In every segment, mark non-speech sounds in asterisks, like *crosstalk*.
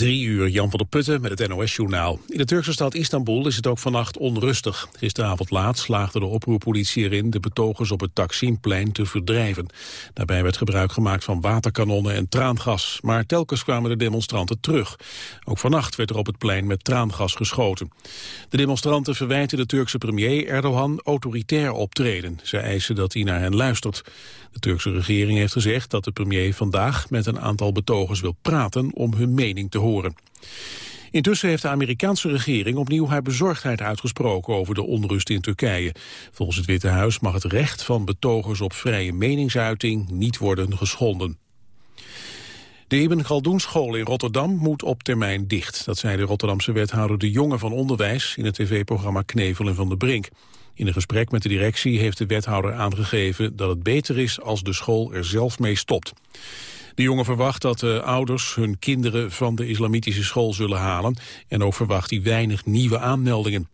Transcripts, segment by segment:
Drie uur, Jan van der Putten met het NOS-journaal. In de Turkse stad Istanbul is het ook vannacht onrustig. Gisteravond laat slaagde de oproerpolitie erin de betogers op het Taksimplein te verdrijven. Daarbij werd gebruik gemaakt van waterkanonnen en traangas. Maar telkens kwamen de demonstranten terug. Ook vannacht werd er op het plein met traangas geschoten. De demonstranten verwijten de Turkse premier Erdogan autoritair optreden. Ze eisen dat hij naar hen luistert. De Turkse regering heeft gezegd dat de premier vandaag met een aantal betogers wil praten om hun mening te horen. Intussen heeft de Amerikaanse regering opnieuw haar bezorgdheid uitgesproken over de onrust in Turkije. Volgens het Witte Huis mag het recht van betogers op vrije meningsuiting niet worden geschonden. De Ibn Galdoen school in Rotterdam moet op termijn dicht. Dat zei de Rotterdamse wethouder De Jonge van Onderwijs in het tv-programma Knevel en Van de Brink. In een gesprek met de directie heeft de wethouder aangegeven dat het beter is als de school er zelf mee stopt. De jongen verwacht dat de ouders hun kinderen van de islamitische school zullen halen en ook verwacht hij weinig nieuwe aanmeldingen.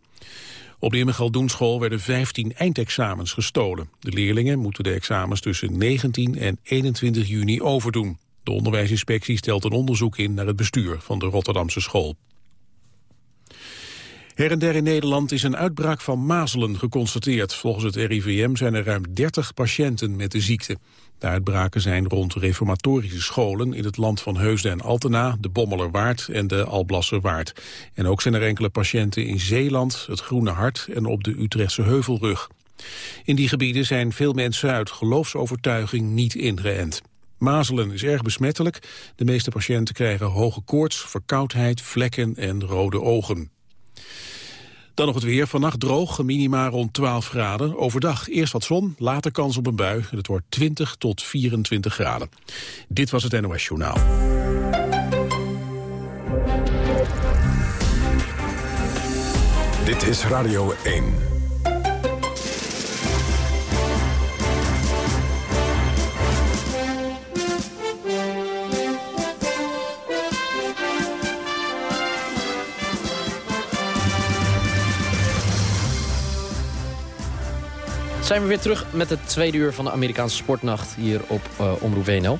Op de Immegaldoenschool werden 15 eindexamens gestolen. De leerlingen moeten de examens tussen 19 en 21 juni overdoen. De onderwijsinspectie stelt een onderzoek in naar het bestuur van de Rotterdamse school. Her en der in Nederland is een uitbraak van mazelen geconstateerd. Volgens het RIVM zijn er ruim 30 patiënten met de ziekte. De uitbraken zijn rond reformatorische scholen in het land van Heusden en Altena, de Bommelerwaard en de Alblasserwaard. En ook zijn er enkele patiënten in Zeeland, het Groene Hart en op de Utrechtse Heuvelrug. In die gebieden zijn veel mensen uit geloofsovertuiging niet ingeënt. Mazelen is erg besmettelijk. De meeste patiënten krijgen hoge koorts, verkoudheid, vlekken en rode ogen. Dan nog het weer. Vannacht droog, minima rond 12 graden. Overdag eerst wat zon, later kans op een bui. Het wordt 20 tot 24 graden. Dit was het NOS Journaal. Dit is Radio 1. Zijn we weer terug met het tweede uur van de Amerikaanse sportnacht hier op uh, Omroep WNL.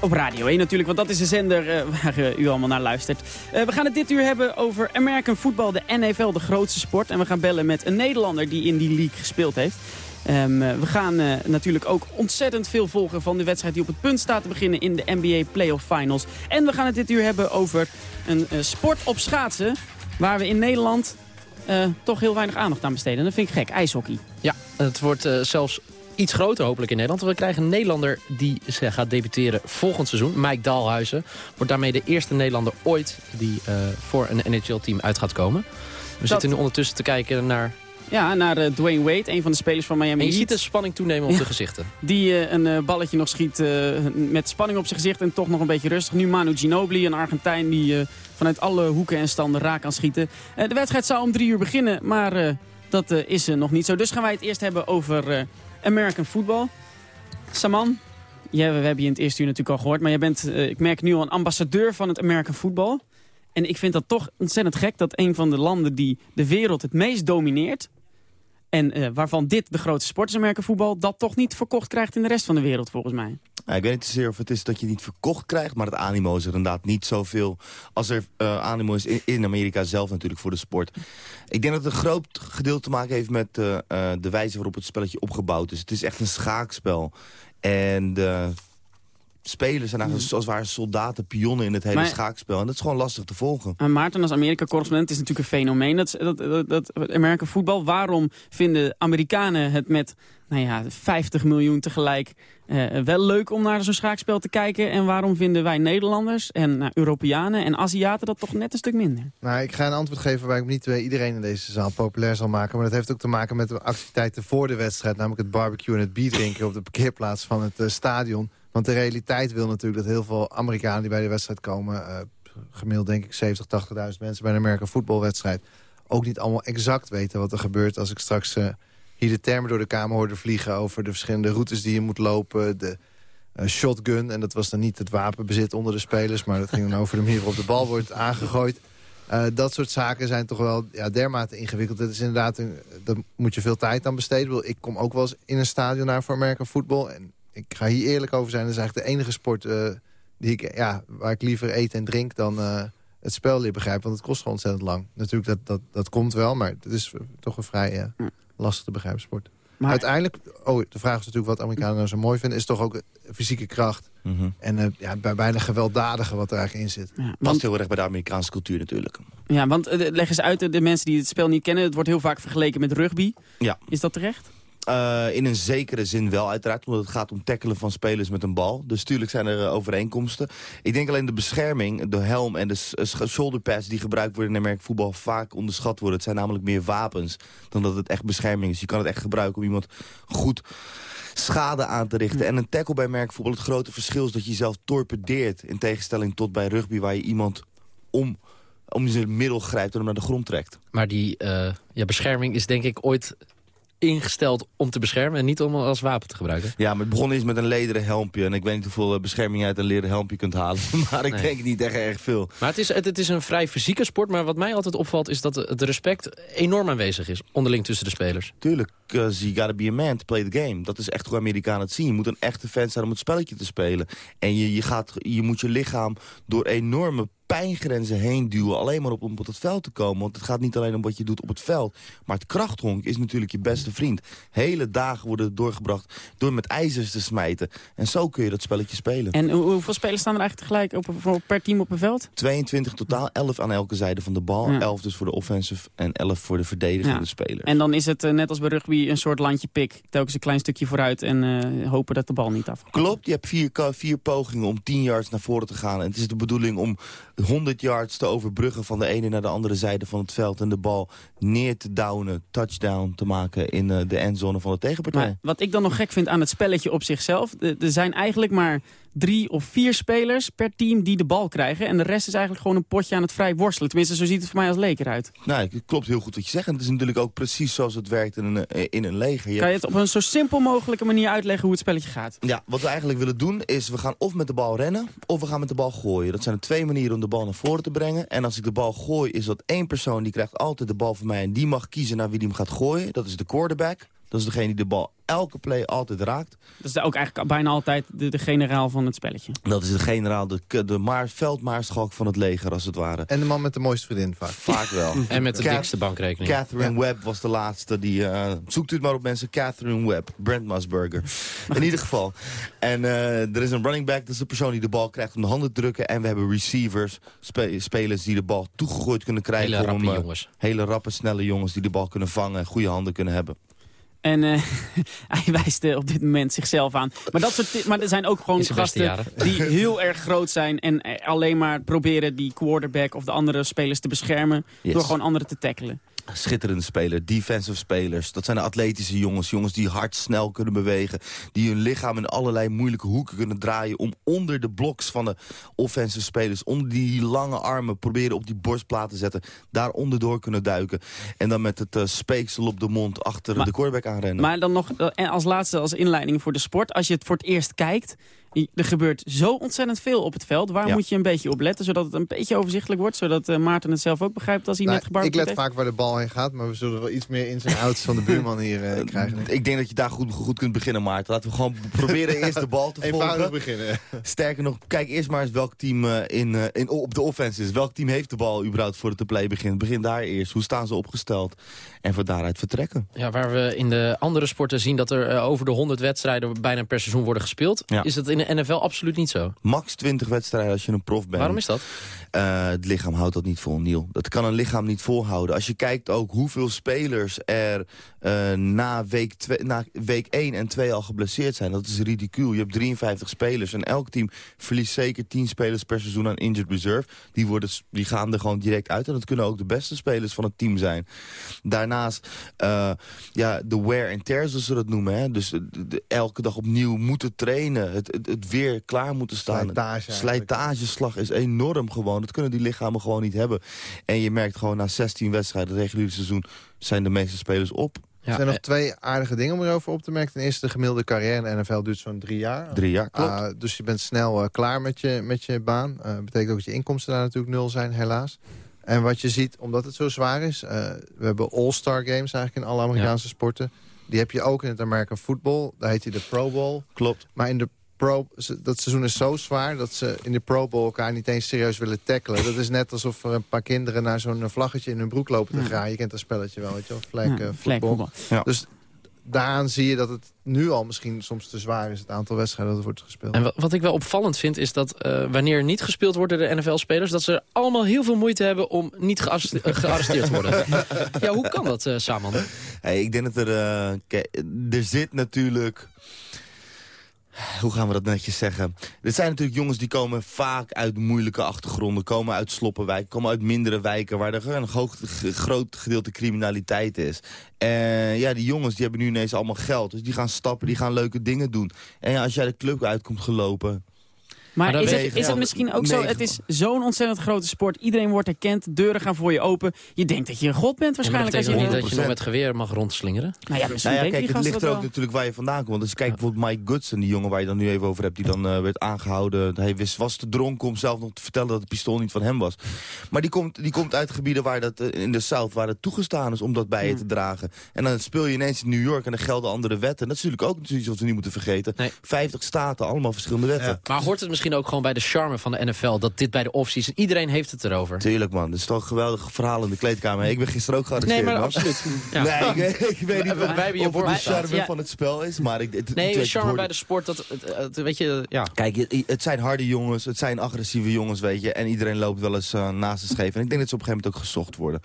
Op Radio 1 natuurlijk, want dat is de zender uh, waar uh, u allemaal naar luistert. we gaan het dit uur hebben over American Football, de NFL, de grootste sport. En we gaan bellen met een Nederlander die in die league gespeeld heeft. Um, we gaan natuurlijk ook ontzettend veel volgen van de wedstrijd die op het punt staat te beginnen in de NBA Playoff Finals. En we gaan het dit uur hebben over een sport op schaatsen, waar we in Nederland uh, toch heel weinig aandacht aan besteden. Dat vind ik gek, ijshockey. Ja, het wordt uh, zelfs iets groter hopelijk in Nederland. We krijgen een Nederlander die gaat debuteren volgend seizoen. Mike Dalhuizen wordt daarmee de eerste Nederlander ooit... die uh, voor een NHL-team uit gaat komen. We Dat... zitten nu ondertussen te kijken naar ja, naar uh, Dwayne Wade, een van de spelers van Miami En je ziet de spanning toenemen op de gezichten. Die uh, een uh, balletje nog schiet met spanning op zijn gezicht en toch nog een beetje rustig. Nu Manu Ginobili, een Argentijn die vanuit alle hoeken en standen raak kan schieten. de wedstrijd zou om drie uur beginnen, maar dat is nog niet zo. Dus gaan wij het eerst hebben over American football. Saman, we hebben je in het eerste uur natuurlijk al gehoord. Maar jij bent, ik merk nu al, een ambassadeur van het American football. En ik vind dat toch ontzettend gek dat een van de landen die de wereld het meest domineert... en waarvan dit de grootste sport is, Amerika voetbal... dat toch niet verkocht krijgt in de rest van de wereld, volgens mij. Ja, ik weet niet zozeer of het is dat je niet verkocht krijgt... maar het animo is er inderdaad niet zoveel als er uh, animo is in, Amerika zelf natuurlijk voor de sport. Ik denk dat het een groot gedeelte te maken heeft met uh, de wijze waarop het spelletje opgebouwd is. Het is echt een schaakspel. En spelers zijn eigenlijk zoals waren soldaten, pionnen in het hele schaakspel. En dat is gewoon lastig te volgen. En Maarten als Amerika-correspondent is natuurlijk een fenomeen. Dat, dat, dat, dat Amerika voetbal, waarom vinden Amerikanen het met nou ja, 50 miljoen tegelijk uh, wel leuk om naar zo'n schaakspel te kijken? En waarom vinden wij Nederlanders en uh, Europeanen en Aziaten dat toch net een stuk minder? Nou, ik ga een antwoord geven waar ik niet bij iedereen in deze zaal populair zal maken. Maar dat heeft ook te maken met de activiteiten voor de wedstrijd. Namelijk het barbecue en het bierdrinken op de parkeerplaats van het uh, stadion. Want de realiteit wil natuurlijk dat heel veel Amerikanen die bij de wedstrijd komen... Uh, gemiddeld denk ik 70, 80.000 mensen bij een Amerika voetbalwedstrijd... ook niet allemaal exact weten wat er gebeurt als ik straks uh, hier de termen door de kamer hoorde vliegen... over de verschillende routes die je moet lopen, de uh, shotgun. En dat was dan niet het wapenbezit onder de spelers... maar dat ging dan over de manier waarop de bal wordt aangegooid. dat soort zaken zijn toch wel ja, dermate ingewikkeld. Dat is inderdaad, een, daar moet je veel tijd aan besteden. Ik kom ook wel eens in een stadion naar voor Amerika voetbal... En ik ga hier eerlijk over zijn. Dat is eigenlijk de enige sport uh, die ik, ja, waar ik liever eet en drink dan eh, het spel leer begrijpen. Want het kost gewoon ontzettend lang. Natuurlijk, dat, dat, dat komt wel, maar het is toch een vrij uh, lastig te begrijpen sport. Maar... Uiteindelijk, oh, de vraag is natuurlijk wat Amerikanen nou zo mooi vinden... is toch ook fysieke kracht. Mhm. En uh, ja, bij bijna gewelddadige wat er eigenlijk in zit. Ja, want... Past heel erg bij de Amerikaanse cultuur natuurlijk. Ja, want uh, leg eens uit, de mensen die het spel niet kennen... het wordt heel vaak vergeleken met rugby. Ja. Is dat terecht? Uh, in een zekere zin wel uiteraard, omdat het gaat om tackelen van spelers met een bal. Dus tuurlijk zijn er uh, overeenkomsten. Ik denk alleen de bescherming, de helm en de shoulder pads die gebruikt worden in Amerika voetbal vaak onderschat worden. Het zijn namelijk meer wapens dan dat het echt bescherming is. Je kan het echt gebruiken om iemand goed schade aan te richten. En een tackle bij merkvoetbal, het grote verschil is dat je jezelf torpedeert. In tegenstelling tot bij rugby waar je iemand om om zijn middel grijpt en hem naar de grond trekt. Maar die uh, ja, bescherming is denk ik ooit ingesteld om te beschermen en niet om als wapen te gebruiken. Ja, maar het begon eens met een lederen helmpje. En ik weet niet hoeveel bescherming je uit een leren helmpje kunt halen. *laughs* Maar ik nee. denk niet echt erg veel. Maar het is, het, het, is een vrij fysieke sport. Maar wat mij altijd opvalt is dat het respect enorm aanwezig is. Onderling tussen de spelers. Tuurlijk. Because you gotta be a man to play the game. Dat is echt hoe Amerikanen het zien. Je moet een echte fan zijn om het spelletje te spelen. En je, je, gaat, je moet je lichaam door enorme pijngrenzen heen duwen. Alleen maar op, om op het veld te komen. Want het gaat niet alleen om wat je doet op het veld. Maar het krachthonk is natuurlijk je beste vriend. Hele dagen worden doorgebracht door met ijzers te smijten. En zo kun je dat spelletje spelen. En hoeveel spelers staan er eigenlijk tegelijk op, per team op een veld? 22 totaal, 11 aan elke zijde van de bal. Ja. 11 dus voor de offensive en 11 voor de verdedigende ja. speler. En dan is het uh, net als bij rugby een soort landje pik. Telkens een klein stukje vooruit en uh, hopen dat de bal niet af. Klopt, je hebt vier, vier pogingen om 10 yards naar voren te gaan. En het is de bedoeling om 100 yards te overbruggen van de ene naar de andere zijde van het veld... en de bal neer te downen, touchdown te maken in uh, de endzone van de tegenpartij. Wat ik dan nog gek vind aan het spelletje op zichzelf... er zijn eigenlijk maar drie of vier spelers per team die de bal krijgen. En de rest is eigenlijk gewoon een potje aan het vrij worstelen. Tenminste, zo ziet het voor mij als leker uit. Nou, het klopt heel goed wat je zegt. En het is natuurlijk ook precies zoals het werkt in een, in een leger. Je kan je het op een zo simpel mogelijke manier uitleggen hoe het spelletje gaat? Ja, wat we eigenlijk willen doen is we gaan of met de bal rennen of we gaan met de bal gooien. Dat zijn de twee manieren om de bal naar voren te brengen. En als ik de bal gooi is dat één persoon die krijgt altijd de bal van mij. En die mag kiezen naar wie die hem gaat gooien. Dat is de quarterback. Dat is degene die de bal elke play altijd raakt. Dat is ook eigenlijk bijna altijd de, de generaal van het spelletje. Dat is de generaal, de, de maar, veldmaarschalk van het leger als het ware. En de man met de mooiste vriendin vaak. Vaak wel. *laughs* en met de dikste bankrekening. Catherine ja. Webb was de laatste. Die, uh, zoekt u het maar op mensen. Catherine Webb. Brent Musburger. In ieder geval. En uh, er is een running back. Dat is de persoon die de bal krijgt om de handen te drukken. En we hebben receivers. Spe spelers die de bal toegegooid kunnen krijgen. Hele rappe om, uh, jongens. Hele rappe, snelle jongens die de bal kunnen vangen. En goede handen kunnen hebben. En uh, *laughs* hij wijst uh, op dit moment zichzelf aan. Maar, dat soort, maar er zijn ook gewoon gasten die *laughs* heel erg groot zijn... en alleen maar proberen die quarterback of de andere spelers te beschermen... Yes. door gewoon anderen te tackelen. Schitterende speler, defensive spelers. Dat zijn de atletische jongens. Jongens die hard snel kunnen bewegen. Die hun lichaam in allerlei moeilijke hoeken kunnen draaien... om onder de bloks van de offensive spelers... onder die lange armen proberen op die borstplaat te zetten. Daar onderdoor kunnen duiken. En dan met het uh, speeksel op de mond achter maar, de quarterback aanrennen. Maar dan nog als laatste, als inleiding voor de sport. Als je het voor het eerst kijkt... Er gebeurt zo ontzettend veel op het veld. Waar ja. moet je een beetje op letten, zodat het een beetje overzichtelijk wordt? Zodat uh, Maarten het zelf ook begrijpt als hij nou, net gebarbeerd Ik let vaak waar de bal heen gaat, maar we zullen wel iets meer ins en outs van de *laughs* buurman hier uh, krijgen. Ik denk dat je daar goed, goed kunt beginnen, Maarten. Laten we gewoon proberen eerst de bal te *laughs* volgen. Eenvoudig beginnen. *laughs* Sterker nog, kijk eerst maar eens welk team uh, in, in, op de offense is. Welk team heeft de bal überhaupt voor het te play begint. Begin daar eerst. Hoe staan ze opgesteld? En van daaruit vertrekken. Ja, waar we in de andere sporten zien dat er over de 100 wedstrijden bijna per seizoen worden gespeeld. Ja. Is dat in de NFL absoluut niet zo. Max 20 wedstrijden als je een prof bent. Waarom is dat? Uh, het lichaam houdt dat niet vol, Niel. Dat kan een lichaam niet volhouden. Als je kijkt ook hoeveel spelers er uh, na, week twee, na week 1 en 2 al geblesseerd zijn. Dat is ridicuul. Je hebt 53 spelers en elk team verliest zeker 10 spelers per seizoen aan injured reserve. Die, worden, die gaan er gewoon direct uit. En dat kunnen ook de beste spelers van het team zijn. Daarnaast, uh, ja, de wear and tear, zoals ze dat noemen. Hè? Dus de, de, elke dag opnieuw moeten trainen. Het, het, het weer klaar moeten staan. Slijtage Slijtageslag is enorm gewoon. Dat kunnen die lichamen gewoon niet hebben. En je merkt gewoon na 16 wedstrijden, het reguliere seizoen... zijn de meeste spelers op. Ja, er zijn nog twee aardige dingen om erover op te merken. Ten eerste, de gemiddelde carrière in de NFL duurt zo'n drie jaar. Drie jaar, klopt. Uh, dus je bent snel uh, klaar met je, met je baan. Uh, betekent ook dat je inkomsten daar natuurlijk nul zijn, helaas. En wat je ziet, omdat het zo zwaar is... we hebben all-star games eigenlijk in alle Amerikaanse ja. sporten. Die heb je ook in het American football. Daar heet hij de Pro Bowl. Klopt. Maar in de pro, dat seizoen is zo zwaar... dat ze in de Pro Bowl elkaar niet eens serieus willen tackelen. Dat is net alsof er een paar kinderen naar zo'n vlaggetje in hun broek lopen te Ja. graaien. Je kent dat spelletje wel, weet je wel? Flag, Ja, eh, voetbal. voetbal. Dus daaraan zie je dat het nu al misschien soms te zwaar is... het aantal wedstrijden dat wordt gespeeld. En wa- wat ik wel opvallend vind is dat eh, wanneer niet gespeeld wordt door de NFL-spelers... dat ze allemaal heel veel moeite hebben om niet gearreste- *laughs* gearresteerd te worden. ja, hoe kan dat, eh Saman? Hey, ik denk dat er... eh, er zit natuurlijk... Hoe gaan we dat netjes zeggen? Er zijn natuurlijk jongens die komen vaak uit moeilijke achtergronden. Komen uit sloppenwijken, komen uit mindere wijken... waar er een groot gedeelte criminaliteit is. En ja, die jongens die hebben nu ineens allemaal geld. Dus die gaan stappen, die gaan leuke dingen doen. En ja, als jij de club uitkomt gelopen... Maar, is, het, is het misschien ook zo, het is zo'n ontzettend grote sport. Iedereen wordt erkend, deuren gaan voor je open. Je denkt dat je een god bent Ja, maar dat waarschijnlijk. als je, niet dat je nog 100%. met geweer mag rondslingeren. nou ja, misschien Nou ja, kijk, het ligt er ook wel. natuurlijk waar je vandaan komt. Dus kijk bijvoorbeeld Mike Goodson, die jongen waar je dan nu even over hebt... die dan eh, werd aangehouden. Hij wist, was te dronken om zelf nog te vertellen dat het pistool niet van hem was. Maar die komt, die komt uit gebieden waar dat, eh, in de South waar het toegestaan is om dat bij je te dragen. En dan speel je ineens in New York en dan gelden andere wetten. Dat is natuurlijk ook iets wat we niet moeten vergeten. Nee. 50 staten, allemaal verschillende wetten. Maar hoort het misschien ook gewoon bij de charme van de NFL... dat dit bij de offseason... iedereen heeft het erover. Tuurlijk man, dat is toch een geweldig verhaal in de kleedkamer. Ik ben gisteren ook Nee, gearresteerd maar man. absoluut. *laughs* Ja. Nee, ik, weet- ik weet niet Wij- of, wij hebben je of het de charme van het spel is, maar ik, het, Nee, het- de het charme bij de sport, dat, het, het- weet je, ja. Kijk, het zijn harde jongens, het zijn agressieve jongens, weet je. En iedereen loopt wel eens eh, naast de scheef. En ik denk dat ze op een gegeven moment ook gezocht worden.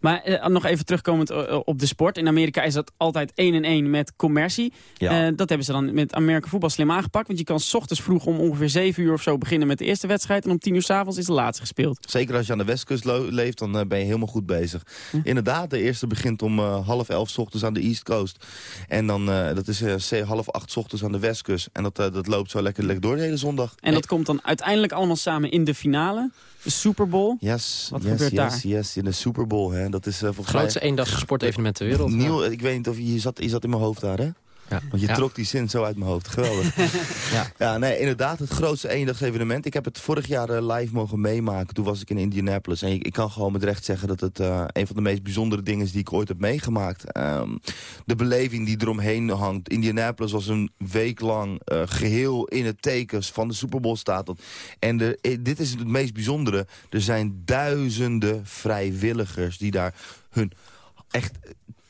Maar eh, nog even terugkomend eh, op de sport. In Amerika is dat altijd 1 en 1 met commercie. Ja. Eh, dat hebben ze dan met Amerika voetbal slim aangepakt. Want je kan 's ochtends vroeg om ongeveer 7 uur of zo beginnen met de eerste wedstrijd. En om 10 uur s'avonds is de laatste gespeeld. Zeker als je aan de westkust leeft, dan eh, ben je helemaal goed bezig. Inderdaad, de eerste begint om eh, half elf 's ochtends aan de East Coast. En dan, eh, dat is eh, half acht 's ochtends aan de westkust. En dat, eh, dat loopt zo lekker, lekker door de hele zondag. En dat komt dan uiteindelijk allemaal samen in de finale. De Super Bowl. Yes, Wat yes, gebeurt yes, daar? yes, in de Super Bowl. Hè. Dat is uh, volgens Grootste eendags sportevenement ter wereld. Niel, ik weet niet of je, je, zat, je zat in mijn hoofd daar, hè? Ja. Want je Ja. trok die zin zo uit mijn hoofd. Geweldig. *laughs* Ja. ja, nee, inderdaad, het grootste eendags evenement. Ik heb het vorig jaar eh, live mogen meemaken. Toen was ik in Indianapolis. En ik, ik kan gewoon met recht zeggen dat het eh, een van de meest bijzondere dingen is die ik ooit heb meegemaakt. Ehm, de beleving die eromheen hangt. Indianapolis was een week lang eh, geheel in het tekens van de Super Bowl staat dat. En de, dit is het meest bijzondere. Er zijn duizenden vrijwilligers die daar hun echt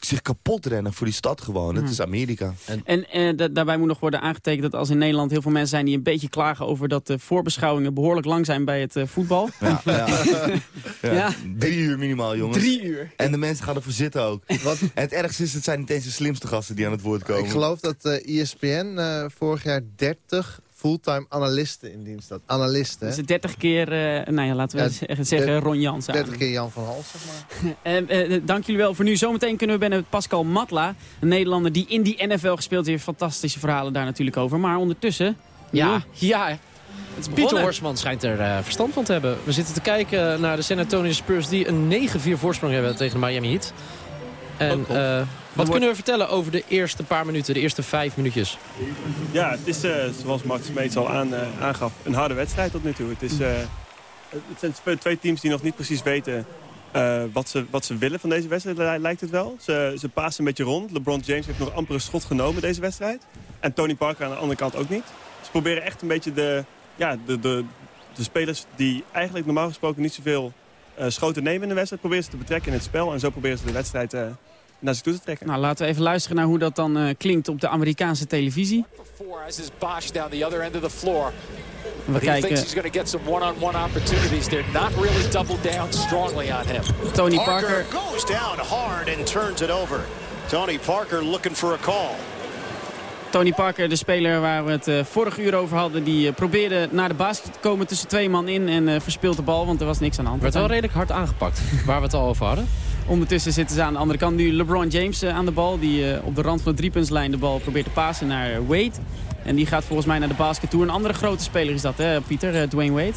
zich kapot rennen voor die stad gewoon. Het is Amerika. En eh, da- daarbij moet nog worden aangetekend dat als in Nederland heel veel mensen zijn die een beetje klagen over dat de voorbeschouwingen behoorlijk lang zijn bij het eh, voetbal. Ja, ja. *laughs* Ja. Ja. Drie uur minimaal, jongens. Drie uur. En de mensen gaan ervoor zitten ook. Wat, En het ergste is, het zijn niet eens de slimste gasten die aan het woord komen. ik geloof dat eh ESPN eh, vorig jaar 30 fulltime analisten in dienst had. Analisten, hè? Dus 30 keer, eh, nou ja, laten we Ja, zeggen, zeggen Ron Jans. 30 keer Jan van Hals, zeg maar. *laughs* Eh, eh, dank jullie wel voor nu. Zometeen kunnen we binnen Pascal Matla, een Nederlander die in die NFL gespeeld heeft. Fantastische verhalen daar natuurlijk over. Maar ondertussen... Ja, ja. het is Pieter. Horsman schijnt er eh, verstand van te hebben. We zitten te kijken naar de San Antonio Spurs... die een 9-4 voorsprong hebben tegen de Miami Heat. En eh, wat kunnen we vertellen over de eerste paar minuten, de eerste vijf minuutjes? Ja, het is, eh, zoals Max Smeets al aan, eh, aangaf, een harde wedstrijd tot nu toe. Het, is, het zijn twee teams die nog niet precies weten wat, ze, wat ze willen van deze wedstrijd, li- lijkt het wel. Ze, ze passen een beetje rond. LeBron James heeft nog amper een schot genomen deze wedstrijd. En Tony Parker aan de andere kant ook niet. Ze proberen echt een beetje de, ja, de, de, de spelers die eigenlijk normaal gesproken niet zoveel schoten nemen in de wedstrijd... proberen ze te betrekken in het spel. En zo proberen ze de wedstrijd naar zich toe te trekken. Nou, laten we even luisteren naar hoe dat dan eh, klinkt op de Amerikaanse televisie. We But he thinks kijken he's going to get some one-on-one opportunities. They're not really doubled down strongly on him. Tony Parker Parker. goes down hard and turns it over. Tony Parker looking for a call. Tony Parker, de speler waar we het eh, vorig uur over hadden... die eh, probeerde naar de basket te komen tussen twee man in... en eh verspeelt de bal, want er was niks aan de hand. werd wel redelijk hard aangepakt, *laughs* waar we het al over hadden. Ondertussen zitten ze aan de andere kant nu LeBron James eh, aan de bal. Die eh, op de rand van de driepuntslijn de bal probeert te pasen naar Wade. En die gaat volgens mij naar de basket toe. Een andere grote speler is dat, hè, Pieter? eh, Dwayne Wade.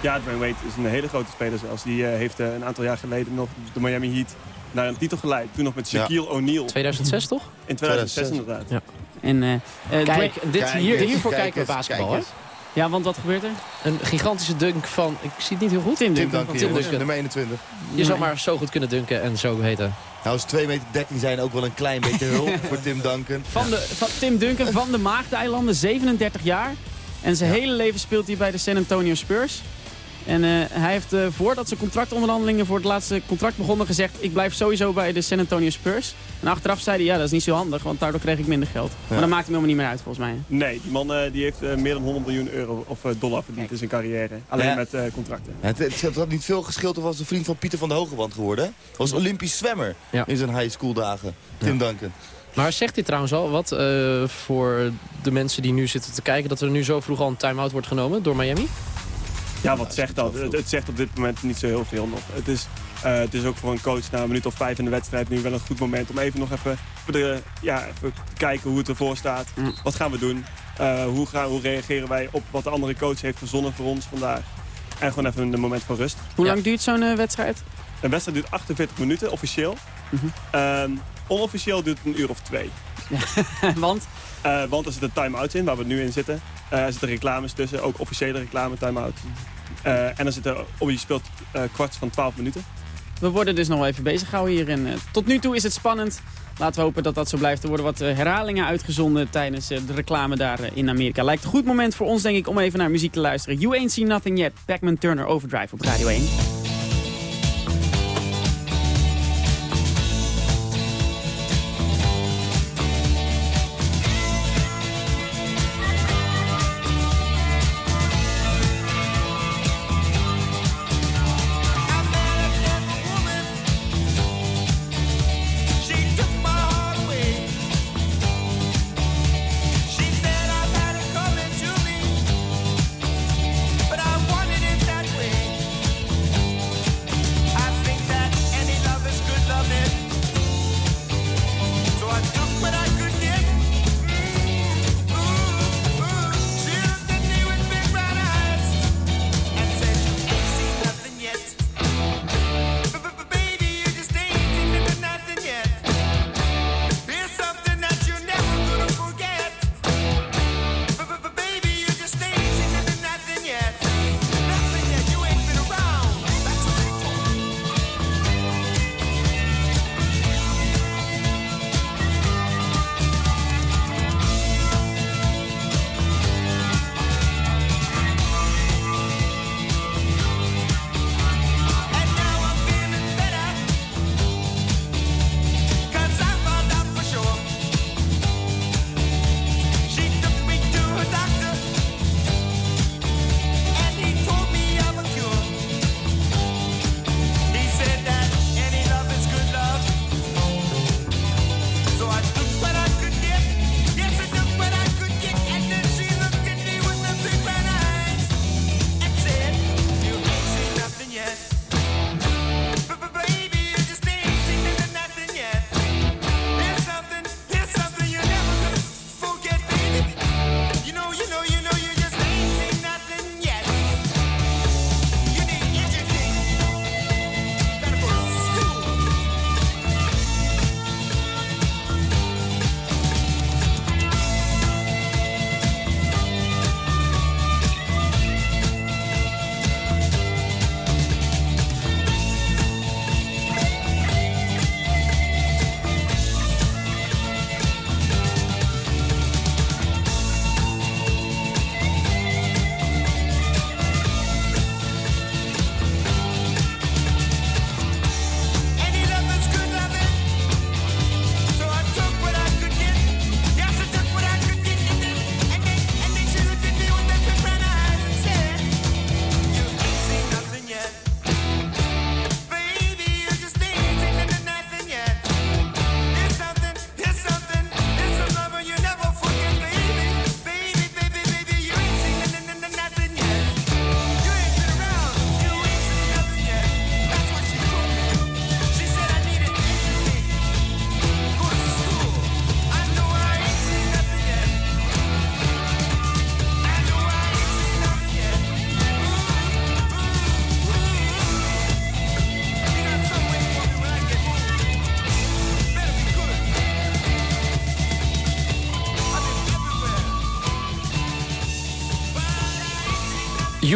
Ja, Dwayne Wade is een hele grote speler zelfs. Die eh, heeft een aantal jaar geleden nog de Miami Heat naar een titel geleid. Toen nog met Ja. Shaquille O'Neal 2006 toch? in 2006 2006. inderdaad. En, eh, eh, Dwayne- Kijk, dit, Kijk hier, hiervoor kijk kijken we basketbal. kijk Hè? Ja, want wat gebeurt er? Een gigantische dunk van, ik zie het niet heel goed. Tim Tim Duncan. Duncan, Tim Duncan. nummer 21. Je zou maar zo goed kunnen dunken en zo heten. Nou is 2 meter 13 zijn ook wel een klein beetje hulp *laughs* voor Tim Duncan. Van, de, van Tim Duncan van de Maagdeilanden, 37 jaar. En zijn hele leven speelt hij bij de San Antonio Spurs. En uh, hij heeft uh, voordat zijn contractonderhandelingen voor het laatste contract begonnen gezegd... ik blijf sowieso bij de San Antonio Spurs. En achteraf zei hij, ja, dat is niet zo handig, want daardoor kreeg ik minder geld. Maar dat maakt hem helemaal niet meer uit, volgens mij. Nee, die man uh, die heeft meer dan 100 miljoen euro of dollar verdiend in zijn carrière. Alleen ja. met contracten. Het, het, het, had niet veel geschild, of was de vriend van Pieter van de Hogewand geworden. was Olympisch zwemmer ja. in zijn high school dagen. Tim Duncan. Maar zegt dit trouwens al wat uh, voor de mensen die nu zitten te kijken... dat er nu zo vroeg al een time-out wordt genomen door Miami? Ja, wat zegt dat? Het, het, zegt op dit moment niet zo heel veel nog. Het is, uh, het is ook voor een coach na een minuut of vijf in de wedstrijd nu wel een goed moment... om even nog even, de, ja, even te kijken hoe het ervoor staat. Mm. Wat gaan we doen? Uh, hoe, gaan, hoe reageren wij op wat de andere coach heeft verzonnen voor ons vandaag? En gewoon even een moment van rust. Hoe ja. lang duurt zo'n uh, wedstrijd? Een wedstrijd duurt 48 minuten, officieel. Mm -hmm. onofficieel duurt het een uur of twee. *laughs* want? Uh, want er zit een time-out in, waar we nu in zitten. Uh, er zitten reclames tussen, ook officiële reclame time-out. Uh, en dan zit er, oh, je speelt kwart van 12 minuten. We worden dus nog even bezig gehouden hier. En, tot nu toe is het spannend. Laten we hopen dat dat zo blijft. Er worden wat herhalingen uitgezonden tijdens de reclame daar in Amerika. Lijkt een goed moment voor ons, denk ik, om even naar muziek te luisteren. You Ain't Seen Nothing Yet, Backman Turner Overdrive op Radio 1.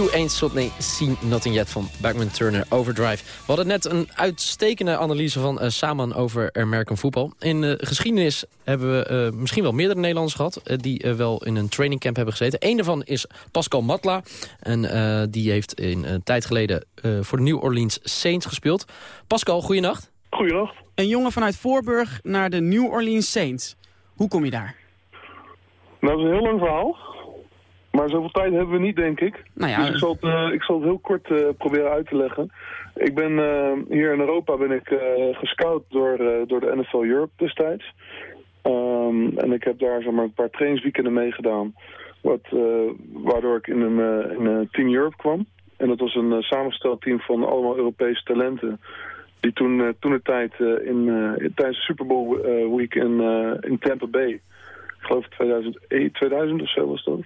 You Ain't Suddenly Seen Nothing Yet van Backman Turner Overdrive. We hadden net een uitstekende analyse van uh, Saman over American voetbal. In de geschiedenis hebben we uh, misschien wel meerdere Nederlanders gehad... Uh, die wel in een trainingcamp hebben gezeten. Eén daarvan is Pascal Matla. En die heeft in, een tijd geleden voor de New Orleans Saints gespeeld. Pascal, goeienacht. Goeienacht. Een jongen vanuit Voorburg naar de New Orleans Saints. Hoe kom je daar? Nou, dat is een heel lang verhaal. Maar zoveel tijd hebben we niet, denk ik. Nou ja, dus ik zal het, uh, ik zal het heel kort uh, proberen uit te leggen. Ik ben uh, hier in Europa ben ik gescout door, door de NFL Europe destijds. Um, en ik heb daar zeg maar, een paar trainingsweekenden meegedaan. Wat, waardoor ik in een, in een Team Europe kwam. En dat was een samengesteld team van allemaal Europese talenten. Die toen, toen de tijd in, tijdens de Super Bowl week in, in Tampa Bay. Ik geloof 2001, 2000 of zo was dat.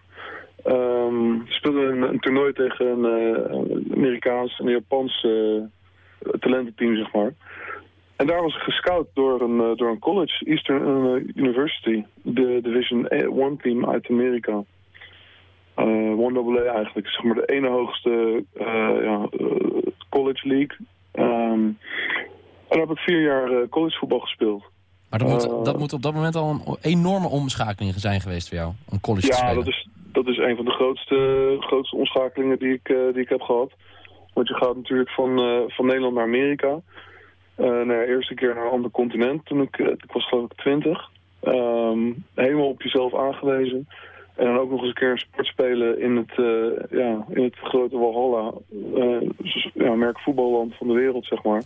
Um, speelde een, een, toernooi tegen een, uh, Amerikaans en een Japans uh, talententeam, zeg maar. En daar was ik gescout door een, uh, door een college, Eastern University, de Division 1 team uit Amerika. One AA eigenlijk, zeg maar de ene hoogste ja, college league. Um, en daar heb ik vier jaar collegevoetbal gespeeld. Maar dat moet, dat moet op dat moment al een enorme omschakeling zijn geweest voor jou, om college ja, te spelen. Ja, dat is, dat is een van de grootste, grootste omschakelingen die ik, uh, die ik heb gehad. Want je gaat natuurlijk van, uh, van Nederland naar Amerika. Uh, nou ja, eerste keer naar een ander continent. Toen ik, ik was geloof ik twintig. Um, helemaal op jezelf aangewezen. En dan ook nog eens een keer sport spelen in het, ja, in het grote Walhalla. ja, merk voetballand van de wereld, zeg maar.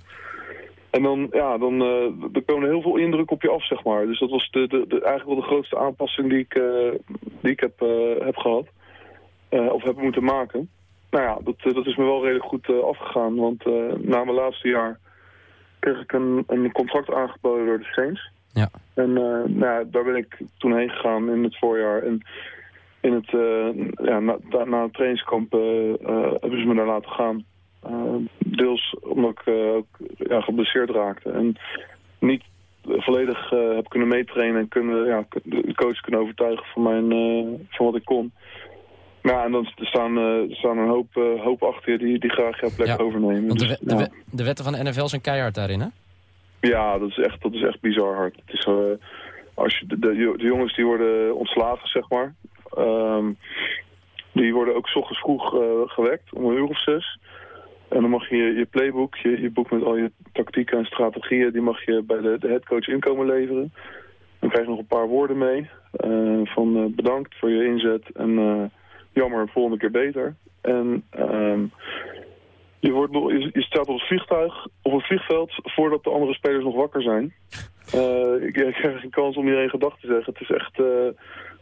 En dan, ja, dan uh, er komen heel veel indruk op je af, zeg maar. Dus dat was de, de, de eigenlijk wel de grootste aanpassing die ik, uh, die ik heb, uh, heb gehad. of heb moeten maken. Nou ja, dat, dat is me wel redelijk goed afgegaan. Want na mijn laatste jaar kreeg ik een, een contract aangeboden door de Saints. Ja. En nou ja, daar ben ik toen heen gegaan in het voorjaar. En in het, ja, na, na het trainingskamp hebben ze me daar laten gaan. Uh, deels omdat ik uh, ook ja, geblesseerd raakte. En niet volledig uh, heb kunnen meetrainen en kunnen, ja, de coach kunnen overtuigen van, mijn, van wat ik kon. Ja, en dan staan, er staan een hoop, hoop achter je die, die graag jouw plek ja, overnemen. Want de, dus, de, de, wetten van de NFL zijn keihard daarin, hè? Ja, dat is echt, dat is echt bizar hard. Het is, als je, de, de, de, jongens die worden ontslagen, zeg maar. Um, die worden ook s ochtends vroeg gewekt, om een uur of zes. En dan mag je je playbook, je, je boek met al je tactieken en strategieën... die mag je bij de, de headcoach inkomen leveren. Dan krijg je nog een paar woorden mee. Uh, van uh, bedankt voor je inzet en uh, jammer, volgende keer beter. En um, je, wordt, je, je, staat op het vliegtuig, op het vliegveld... voordat de andere spelers nog wakker zijn. ik, ik krijg geen kans om iedereen gedacht te zeggen. Het is echt...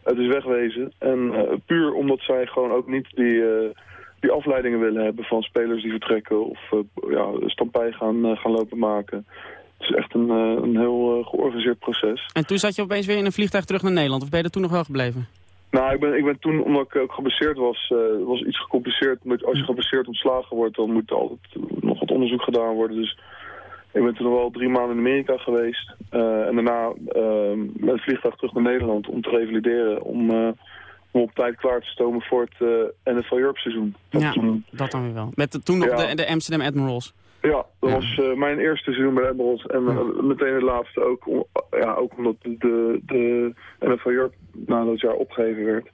het is wegwezen. En puur omdat zij gewoon ook niet die die afleidingen willen hebben van spelers die vertrekken of uh, ja, stampij gaan, uh, gaan lopen maken. Het is echt een, uh, een heel georganiseerd proces. En toen zat je opeens weer in een vliegtuig terug naar Nederland, of ben je er toen nog wel gebleven? Nou, ik ben, ik ben toen, omdat ik ook geblesseerd was, was iets gecompliceerd. Als je geblesseerd ontslagen wordt, dan moet er altijd nog wat onderzoek gedaan worden. Dus ik ben toen nog wel drie maanden in Amerika geweest. en daarna met het vliegtuig terug naar Nederland om te revalideren. Om om op tijd klaar te stomen voor het uh, NFL Europe seizoen. Dat ja, toen... dat dan weer wel. Met toen nog ja. de, de Amsterdam Admirals. Ja, dat ja. was uh, mijn eerste seizoen bij de Admirals. En uh, meteen het laatste ook, om, ja, ook omdat de, de NFL Europe na dat jaar opgegeven werd.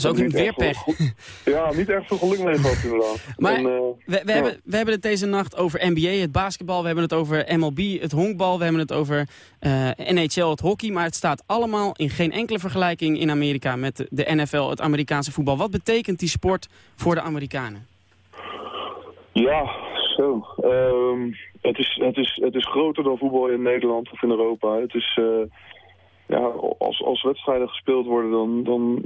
Is ook een weerpech. *laughs* Ja, niet echt veel geluk mee gehad inderdaad. Maar en, uh, we, we, ja. hebben, we hebben het deze nacht over NBA, het basketbal. We hebben het over MLB, het honkbal. We hebben het over uh, NHL, het hockey. Maar het staat allemaal in geen enkele vergelijking in Amerika met de NFL, het Amerikaanse voetbal. Wat betekent die sport voor de Amerikanen? Ja, zo. Um, het, is, het, is, het is groter dan voetbal in Nederland of in Europa. Het is... Uh, ja, als, als wedstrijden gespeeld worden, dan, dan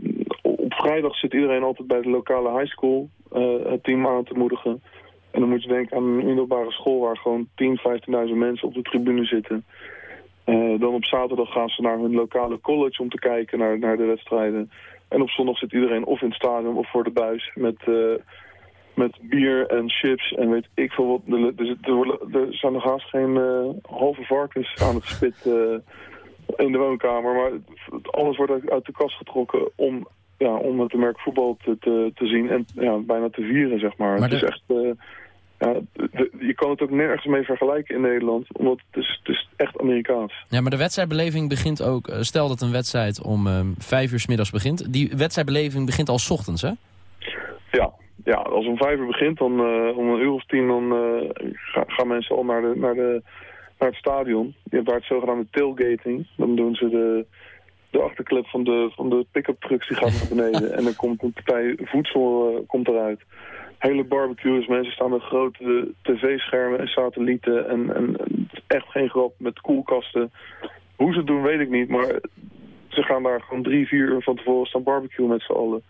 op vrijdag zit iedereen altijd bij de lokale high school uh, het team aan te moedigen. En dan moet je denken aan een middelbare school waar gewoon 10, 15.000 mensen op de tribune zitten. Uh, dan op zaterdag gaan ze naar hun lokale college om te kijken naar, naar de wedstrijden. En op zondag zit iedereen of in het stadion of voor de buis met, uh, met bier en chips en weet ik veel wat. Er, er zijn nog haast geen halve varkens aan het spit in de woonkamer. Maar alles wordt uit de kast getrokken om ja, om het merk voetbal te, te, te zien en ja, bijna te vieren, zeg maar. Maar het de- is echt... eh, ja, de- je kan het ook nergens mee vergelijken in Nederland, omdat het is, het is echt Amerikaans. Ja, maar de wedstrijdbeleving begint ook... eh, Stel dat een wedstrijd om ehm, vijf uur 's middags begint. Die wedstrijdbeleving begint al 's ochtends, hè? Ja, ja als om vijf uur begint, dan eh, om een uur of tien, dan ga- gaan mensen al naar, de, naar, de, naar het stadion. Je hebt daar het zogenaamde tailgating. Dan doen ze de, de achterklep van de, van de pick-up trucks, die gaat naar beneden. en dan komt een partij voedsel eh, komt eruit. Hele barbecues, mensen staan met grote tv-schermen en satellieten. En, echt geen grap met koelkasten. Hoe ze het doen, weet ik niet, maar ze gaan daar gewoon drie, vier uur van tevoren staan barbecue met z'n allen.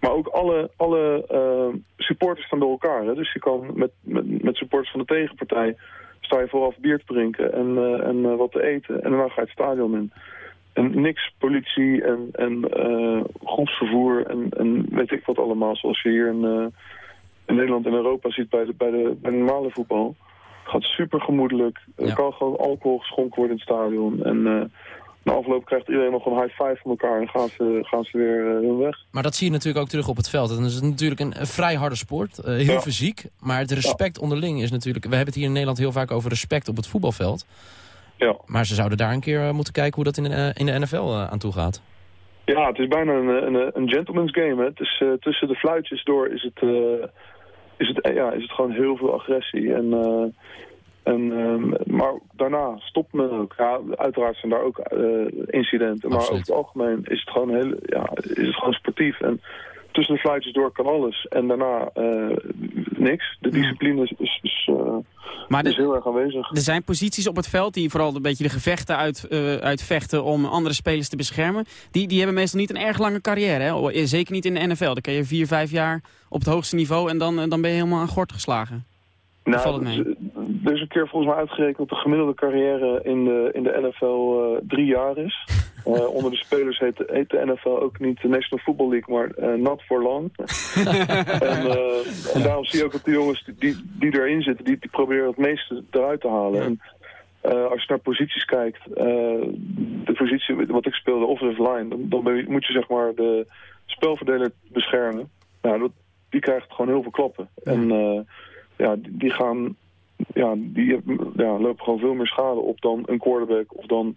Maar ook alle, alle eh, supporters staan door elkaar. Hè? Dus je kan met, met, met supporters van de tegenpartij... sta je vooraf bier te drinken en, eh, en wat te eten. En daarna ga je het stadion in. En niks politie en, en eh, groepsvervoer en, en weet ik wat allemaal. Zoals je hier in, eh, in Nederland en Europa ziet bij de, bij de, bij de normale voetbal. Het gaat super gemoedelijk. Er kan gewoon alcohol geschonken worden in het stadion. En eh, na afloop krijgt iedereen nog een high five van elkaar en gaan ze, gaan ze weer hun weg. Maar dat zie je natuurlijk ook terug op het veld. En dat is natuurlijk een, een vrij harde sport. heel Ja. fysiek. Maar het respect onderling is natuurlijk... We hebben het hier in Nederland heel vaak over respect op het voetbalveld. Ja. Maar ze zouden daar een keer eh, moeten kijken hoe dat in de, eh, in de NFL eh, aan toe gaat. Ja, het is bijna een, een, een gentleman's game. Hè. Het is, tussen de fluitjes door is het, is, het, ja, is het gewoon heel veel agressie. En, en, ehm, maar daarna stopt men ook. Ja, uiteraard zijn daar ook incidenten. Maar Absoluut. over het algemeen is het gewoon, heel, ja, is het gewoon sportief. En tussen de fluitjes door kan alles. En daarna eh, niks. De discipline is, is, is, eh, Maar is de- heel erg aanwezig. Er zijn posities op het veld die vooral een beetje de gevechten uit, eh, uitvechten om andere spelers te beschermen. Die, die hebben meestal niet een erg lange carrière. Hè? Zeker niet in de NFL. Dan kan je vier, vijf jaar op het hoogste niveau en dan, dan ben je helemaal aan gort geslagen. Nou, valt het mee? d- Er is een keer volgens mij uitgerekend dat de gemiddelde carrière in de, in de NFL drie jaar is. *laughs* Eh, onder de spelers heet, heet de NFL ook niet de National Football League, maar eh, not for long. *laughs* en, eh, en daarom zie je ook dat de jongens die, die, die erin zitten, die, die proberen het meeste eruit te halen. En, eh, als je naar posities kijkt, eh, de positie wat ik speelde, offensive line, dan, dan ben je- moet je zeg maar de spelverdeler beschermen. Nou, dat, die krijgt gewoon heel veel klappen. En eh, ja, die, die gaan, ja, die ja, lopen gewoon veel meer schade op dan een quarterback of dan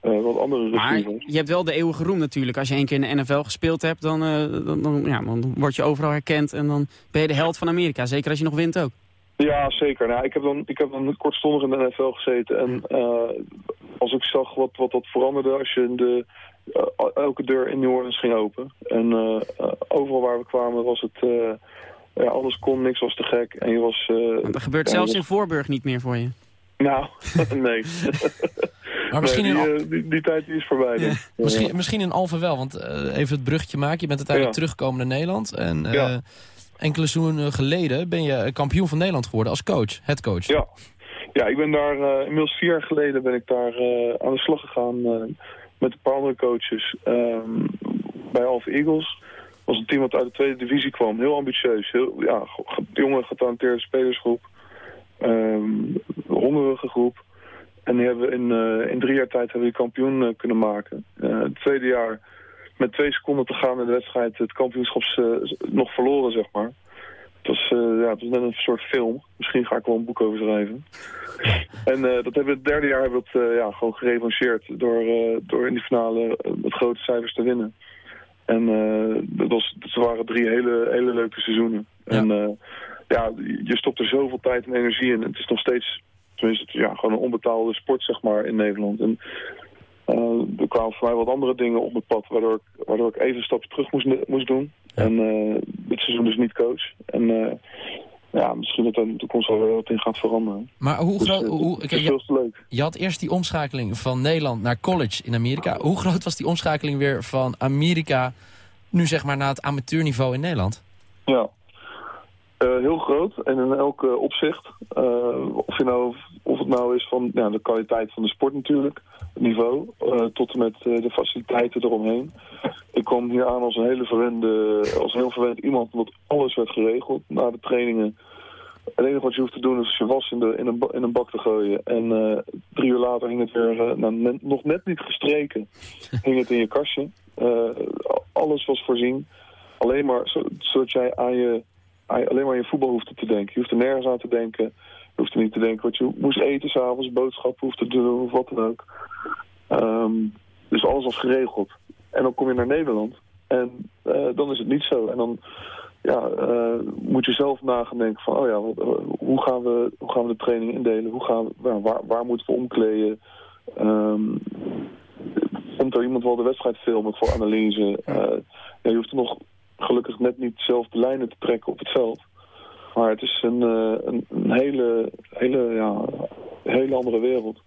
eh, wat andere Maar receivers. je hebt wel de eeuwige roem natuurlijk. Als je één keer in de NFL gespeeld hebt, dan, eh, dan, dan, ja, dan word je overal herkend. En dan ben je de held van Amerika. Zeker als je nog wint ook. Ja, zeker. Nou, ik, heb dan, ik heb dan kortstondig in de NFL gezeten. En eh, als ik zag wat, wat dat veranderde als je in de, elke deur in New Orleans ging open. En overal waar we kwamen was het... ja, alles kon, niks was te gek. En je was... dat gebeurt zelfs in Voorburg niet meer voor je. Nou, *laughs* nee. *laughs* Maar misschien nee, die, eh, die, die tijd die is voorbij. Misschien, misschien in Alphen wel, want eh, even het bruggetje maken. Je bent uiteindelijk teruggekomen naar Nederland. En eh, enkele seizoenen geleden ben je kampioen van Nederland geworden als coach, headcoach. Ja. ja, ik ben daar inmiddels vier jaar geleden ben ik daar aan de slag gegaan met een paar andere coaches ehm, bij Alpha Eagles. Dat was een team dat uit de tweede divisie kwam. Heel ambitieus. Heel, ja, ge- ge- jonge getalenteerde spelersgroep. Ehm hongerige groep. En die hebben we in, eh, in drie jaar tijd hebben we kampioen eh, kunnen maken. Eh, het tweede jaar met twee seconden te gaan in de wedstrijd het kampioenschap nog verloren, zeg maar. Het was, ja, het was net een soort film. Misschien ga ik wel een boek over schrijven. en dat hebben we het derde jaar hebben we het ja, gewoon gerevancheerd door, door in die finale met grote cijfers te winnen. En dat, was, dat waren drie hele, hele leuke seizoenen. Ja. En ja, je stopt er zoveel tijd en energie in. Het is nog steeds, tenminste, het is, ja, gewoon een onbetaalde sport, zeg maar, in Nederland. En eh, er kwamen voor mij wat andere dingen op mijn pad, waardoor ik, waardoor ik even een stapje terug moest, moest doen. En eh, dit seizoen dus niet coach. En eh, ja, misschien dat er in de toekomst wel wat in gaat veranderen. Maar hoe Dus, groot... eh, hoe, het is je, leuk. je had eerst die omschakeling van Nederland naar college in Amerika. Hoe groot was die omschakeling weer van Amerika nu zeg maar naar het amateurniveau in Nederland? Ja. Eh, heel groot en in elk eh, opzicht. Eh, of, nou, of het nou is van ja, de kwaliteit van de sport natuurlijk, het niveau, tot en met de faciliteiten eromheen. Ik kwam hier aan als een hele verwende, als heel verwend iemand, omdat alles werd geregeld na de trainingen. Het enige wat je hoeft te doen is je was in, een, in een bak te gooien. En drie uur later hing het weer, nou, nog net niet gestreken, hing het in je kastje. Alles was voorzien. Alleen maar zo- zodat jij aan je- alleen maar je voetbal hoefde te denken. Je hoeft er nergens aan te denken. Je hoeft er niet te denken wat je moest eten s'avonds, boodschappen hoeft te doen of wat dan ook. Ehm, dus alles was geregeld. En dan kom je naar Nederland en eh, dan is het niet zo. En dan ja, eh, moet je zelf na gaan denken van, oh ja, eh, hoe, gaan we, hoe gaan we de training indelen? Hoe gaan we, waar, waar, moeten we omkleden? Ehm komt er iemand wel de wedstrijd filmen voor analyse? Je hoeft er nog gelukkig net niet zelf de lijnen te trekken op het veld. Maar het is een, eh, een, een hele, hele, ja, hele andere wereld.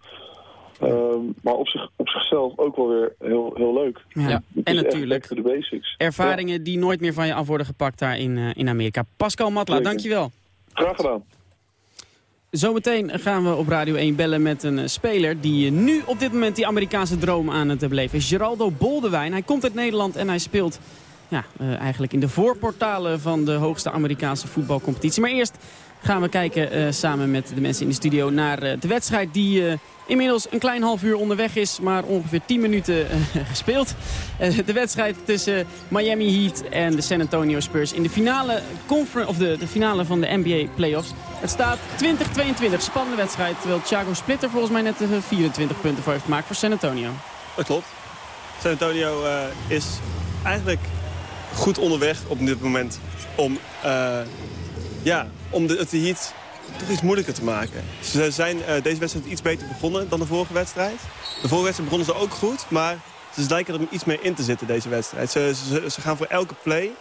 Ehm, maar op, zich, op zichzelf ook wel weer heel, heel leuk. Ja. En natuurlijk the basics. ervaringen die nooit meer van je af worden gepakt daar in, eh, in Amerika. Pascal Matla, Zeker. dankjewel. Graag gedaan. Zometeen gaan we op Radio 1 bellen met een eh, speler die nu op dit moment die Amerikaanse droom aan het beleven is. Geraldo Boldewijn. Hij komt uit Nederland en hij speelt ja, eh, eigenlijk in de voorportalen van de hoogste Amerikaanse voetbalcompetitie. Maar eerst gaan we kijken eh, samen met de mensen in de studio naar eh, de wedstrijd die inmiddels een klein half uur onderweg is, maar ongeveer 10 minuten *laughs* gespeeld. De wedstrijd tussen Miami Heat en de San Antonio Spurs in de finale, of de, de finale van de NBA Playoffs. Het staat 20-22, spannende wedstrijd, terwijl Thiago Splitter volgens mij net eh, 24 punten voor heeft gemaakt voor San Antonio. Dat klopt. San Antonio is eigenlijk goed onderweg op dit moment om, eh, ja, om de, het Heat toch iets moeilijker te maken. Ze zijn eh, deze wedstrijd iets beter begonnen dan de vorige wedstrijd. De vorige wedstrijd begonnen ze ook goed, maar ze lijken er iets meer in te zitten deze wedstrijd. Ze, ze, ze gaan voor elke play.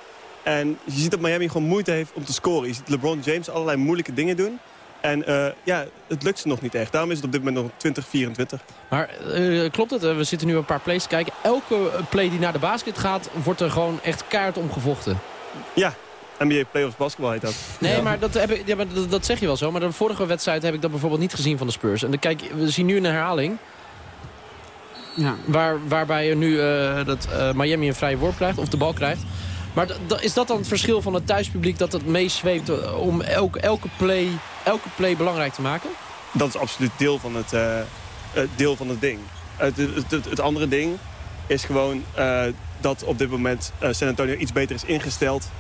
En je ziet dat Miami gewoon moeite heeft om te scoren. Je ziet LeBron James allerlei moeilijke dingen doen. En eh, ja, het lukt ze nog niet echt. Daarom is het op dit moment nog 20-24. Maar eh, klopt het? Eh, We zitten nu een paar plays te kijken. Elke play die naar de basket gaat, wordt er gewoon echt kaart om gevochten. Ja, NBA Playoffs basketbal heet dat. Nee, maar, dat, heb ik, ja, maar dat, dat zeg je wel zo. Maar de vorige wedstrijd heb ik dat bijvoorbeeld niet gezien van de Spurs. En dan kijk, we zien nu een herhaling. Ja. Waar, waarbij er nu eh, dat, eh, Miami een vrije worp krijgt, of de bal krijgt. Maar is dat dan het verschil van het thuispubliek dat het meesweept eh, om elke, elke, play, elke play belangrijk te maken? Dat is absoluut deel van het, eh, eh, deel van het ding. Het, het, het, andere ding is gewoon dat op dit moment eh, San Antonio iets beter is ingesteld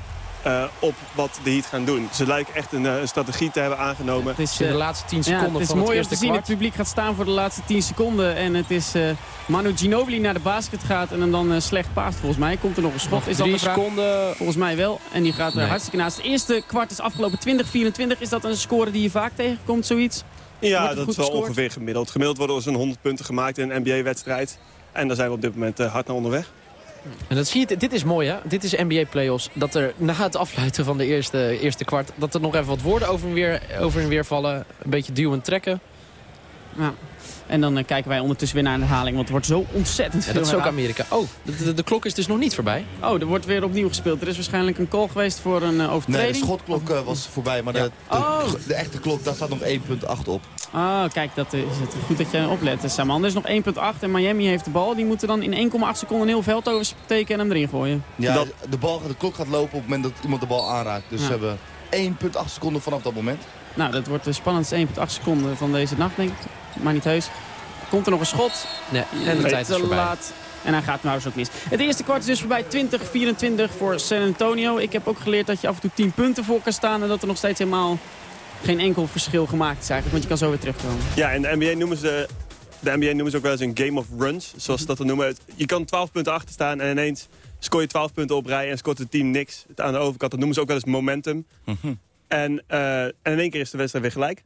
eh, op wat de Heat gaan doen. Ze lijken echt een, eh, een strategie te hebben aangenomen. Het is, in de eh, laatste 10 Ja, seconden het is van het mooi om te zien. kwart. Het publiek gaat staan voor de laatste 10 seconden. En het is eh, Manu Ginobili naar de basket gaat en hem dan eh, slecht paast volgens mij. Komt er nog een schot? Nog Is dat drie de vraag? seconden. Volgens mij wel. En die gaat er Nee. hartstikke naast. Het eerste kwart is afgelopen 20-24. Is dat een score die je vaak tegenkomt, zoiets? Ja, dat is wel gescoord? ongeveer gemiddeld. Gemiddeld worden er zo'n 100 punten gemaakt in een NBA-wedstrijd. En daar zijn we op dit moment eh, hard naar onderweg. En dat zie je, dit is mooi hè, dit is NBA Playoffs. Dat er na het afluiten van de eerste, eerste kwart... dat er nog even wat woorden over en weer, over weer vallen. Een beetje duwen en trekken. Ja. En dan eh, kijken wij ondertussen weer naar een herhaling. Want er wordt zo ontzettend Ja, veel dat is ook. Amerika. Oh, de, de, de klok is dus nog niet voorbij. Oh, er wordt weer opnieuw gespeeld. Er is waarschijnlijk een call geweest voor een eh, Nee, de overtreding. schotklok eh, was voorbij, maar de, de, Oh. de echte klok, daar staat nog 1.8 op. Ah, kijk, dat is het. goed dat je oplet. Saman, er is nog 1.8 en Miami heeft de bal. Die moeten dan in 1,8 seconden een heel veld oversteken en hem erin gooien. Ja, Dat- de, bal, de klok gaat lopen op het moment dat iemand de bal aanraakt. Dus Ja. ze hebben 1.8 seconden vanaf dat moment. Nou, dat wordt de spannendste 1,8 seconden van deze nacht, denk ik. Maar niet heus. Komt er nog een schot? Nee, en de Nee, tijd is te voorbij. laat. En hij gaat nou eens ook mis. Het eerste kwart is dus voorbij 20-24 voor San Antonio. Ik heb ook geleerd dat je af en toe 10 punten voor kan staan. En dat er nog steeds helemaal geen enkel verschil gemaakt is eigenlijk. Want je kan zo weer terugkomen. Ja, en de NBA noemen ze, de NBA noemen ze ook wel eens een game of runs, zoals ze dat dan noemen. Je kan 12 punten achter staan en ineens scoor je 12 punten op rij en scoort het team niks aan de overkant. Dat noemen ze ook wel eens momentum. En, eh, en in één keer is de wedstrijd weer gelijk.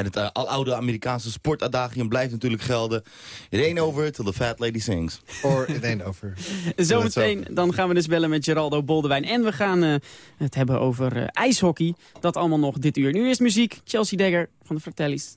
En het uh, aloude Amerikaanse sportadagium blijft natuurlijk gelden. It ain't over till the fat lady sings. Or it ain't over. *laughs* Zometeen dan gaan we dus bellen met Geraldo Boldewijn. En we gaan eh, het hebben over eh, ijshockey. Dat allemaal nog dit uur. Nu is muziek. Chelsea Dagger van de Fratellis.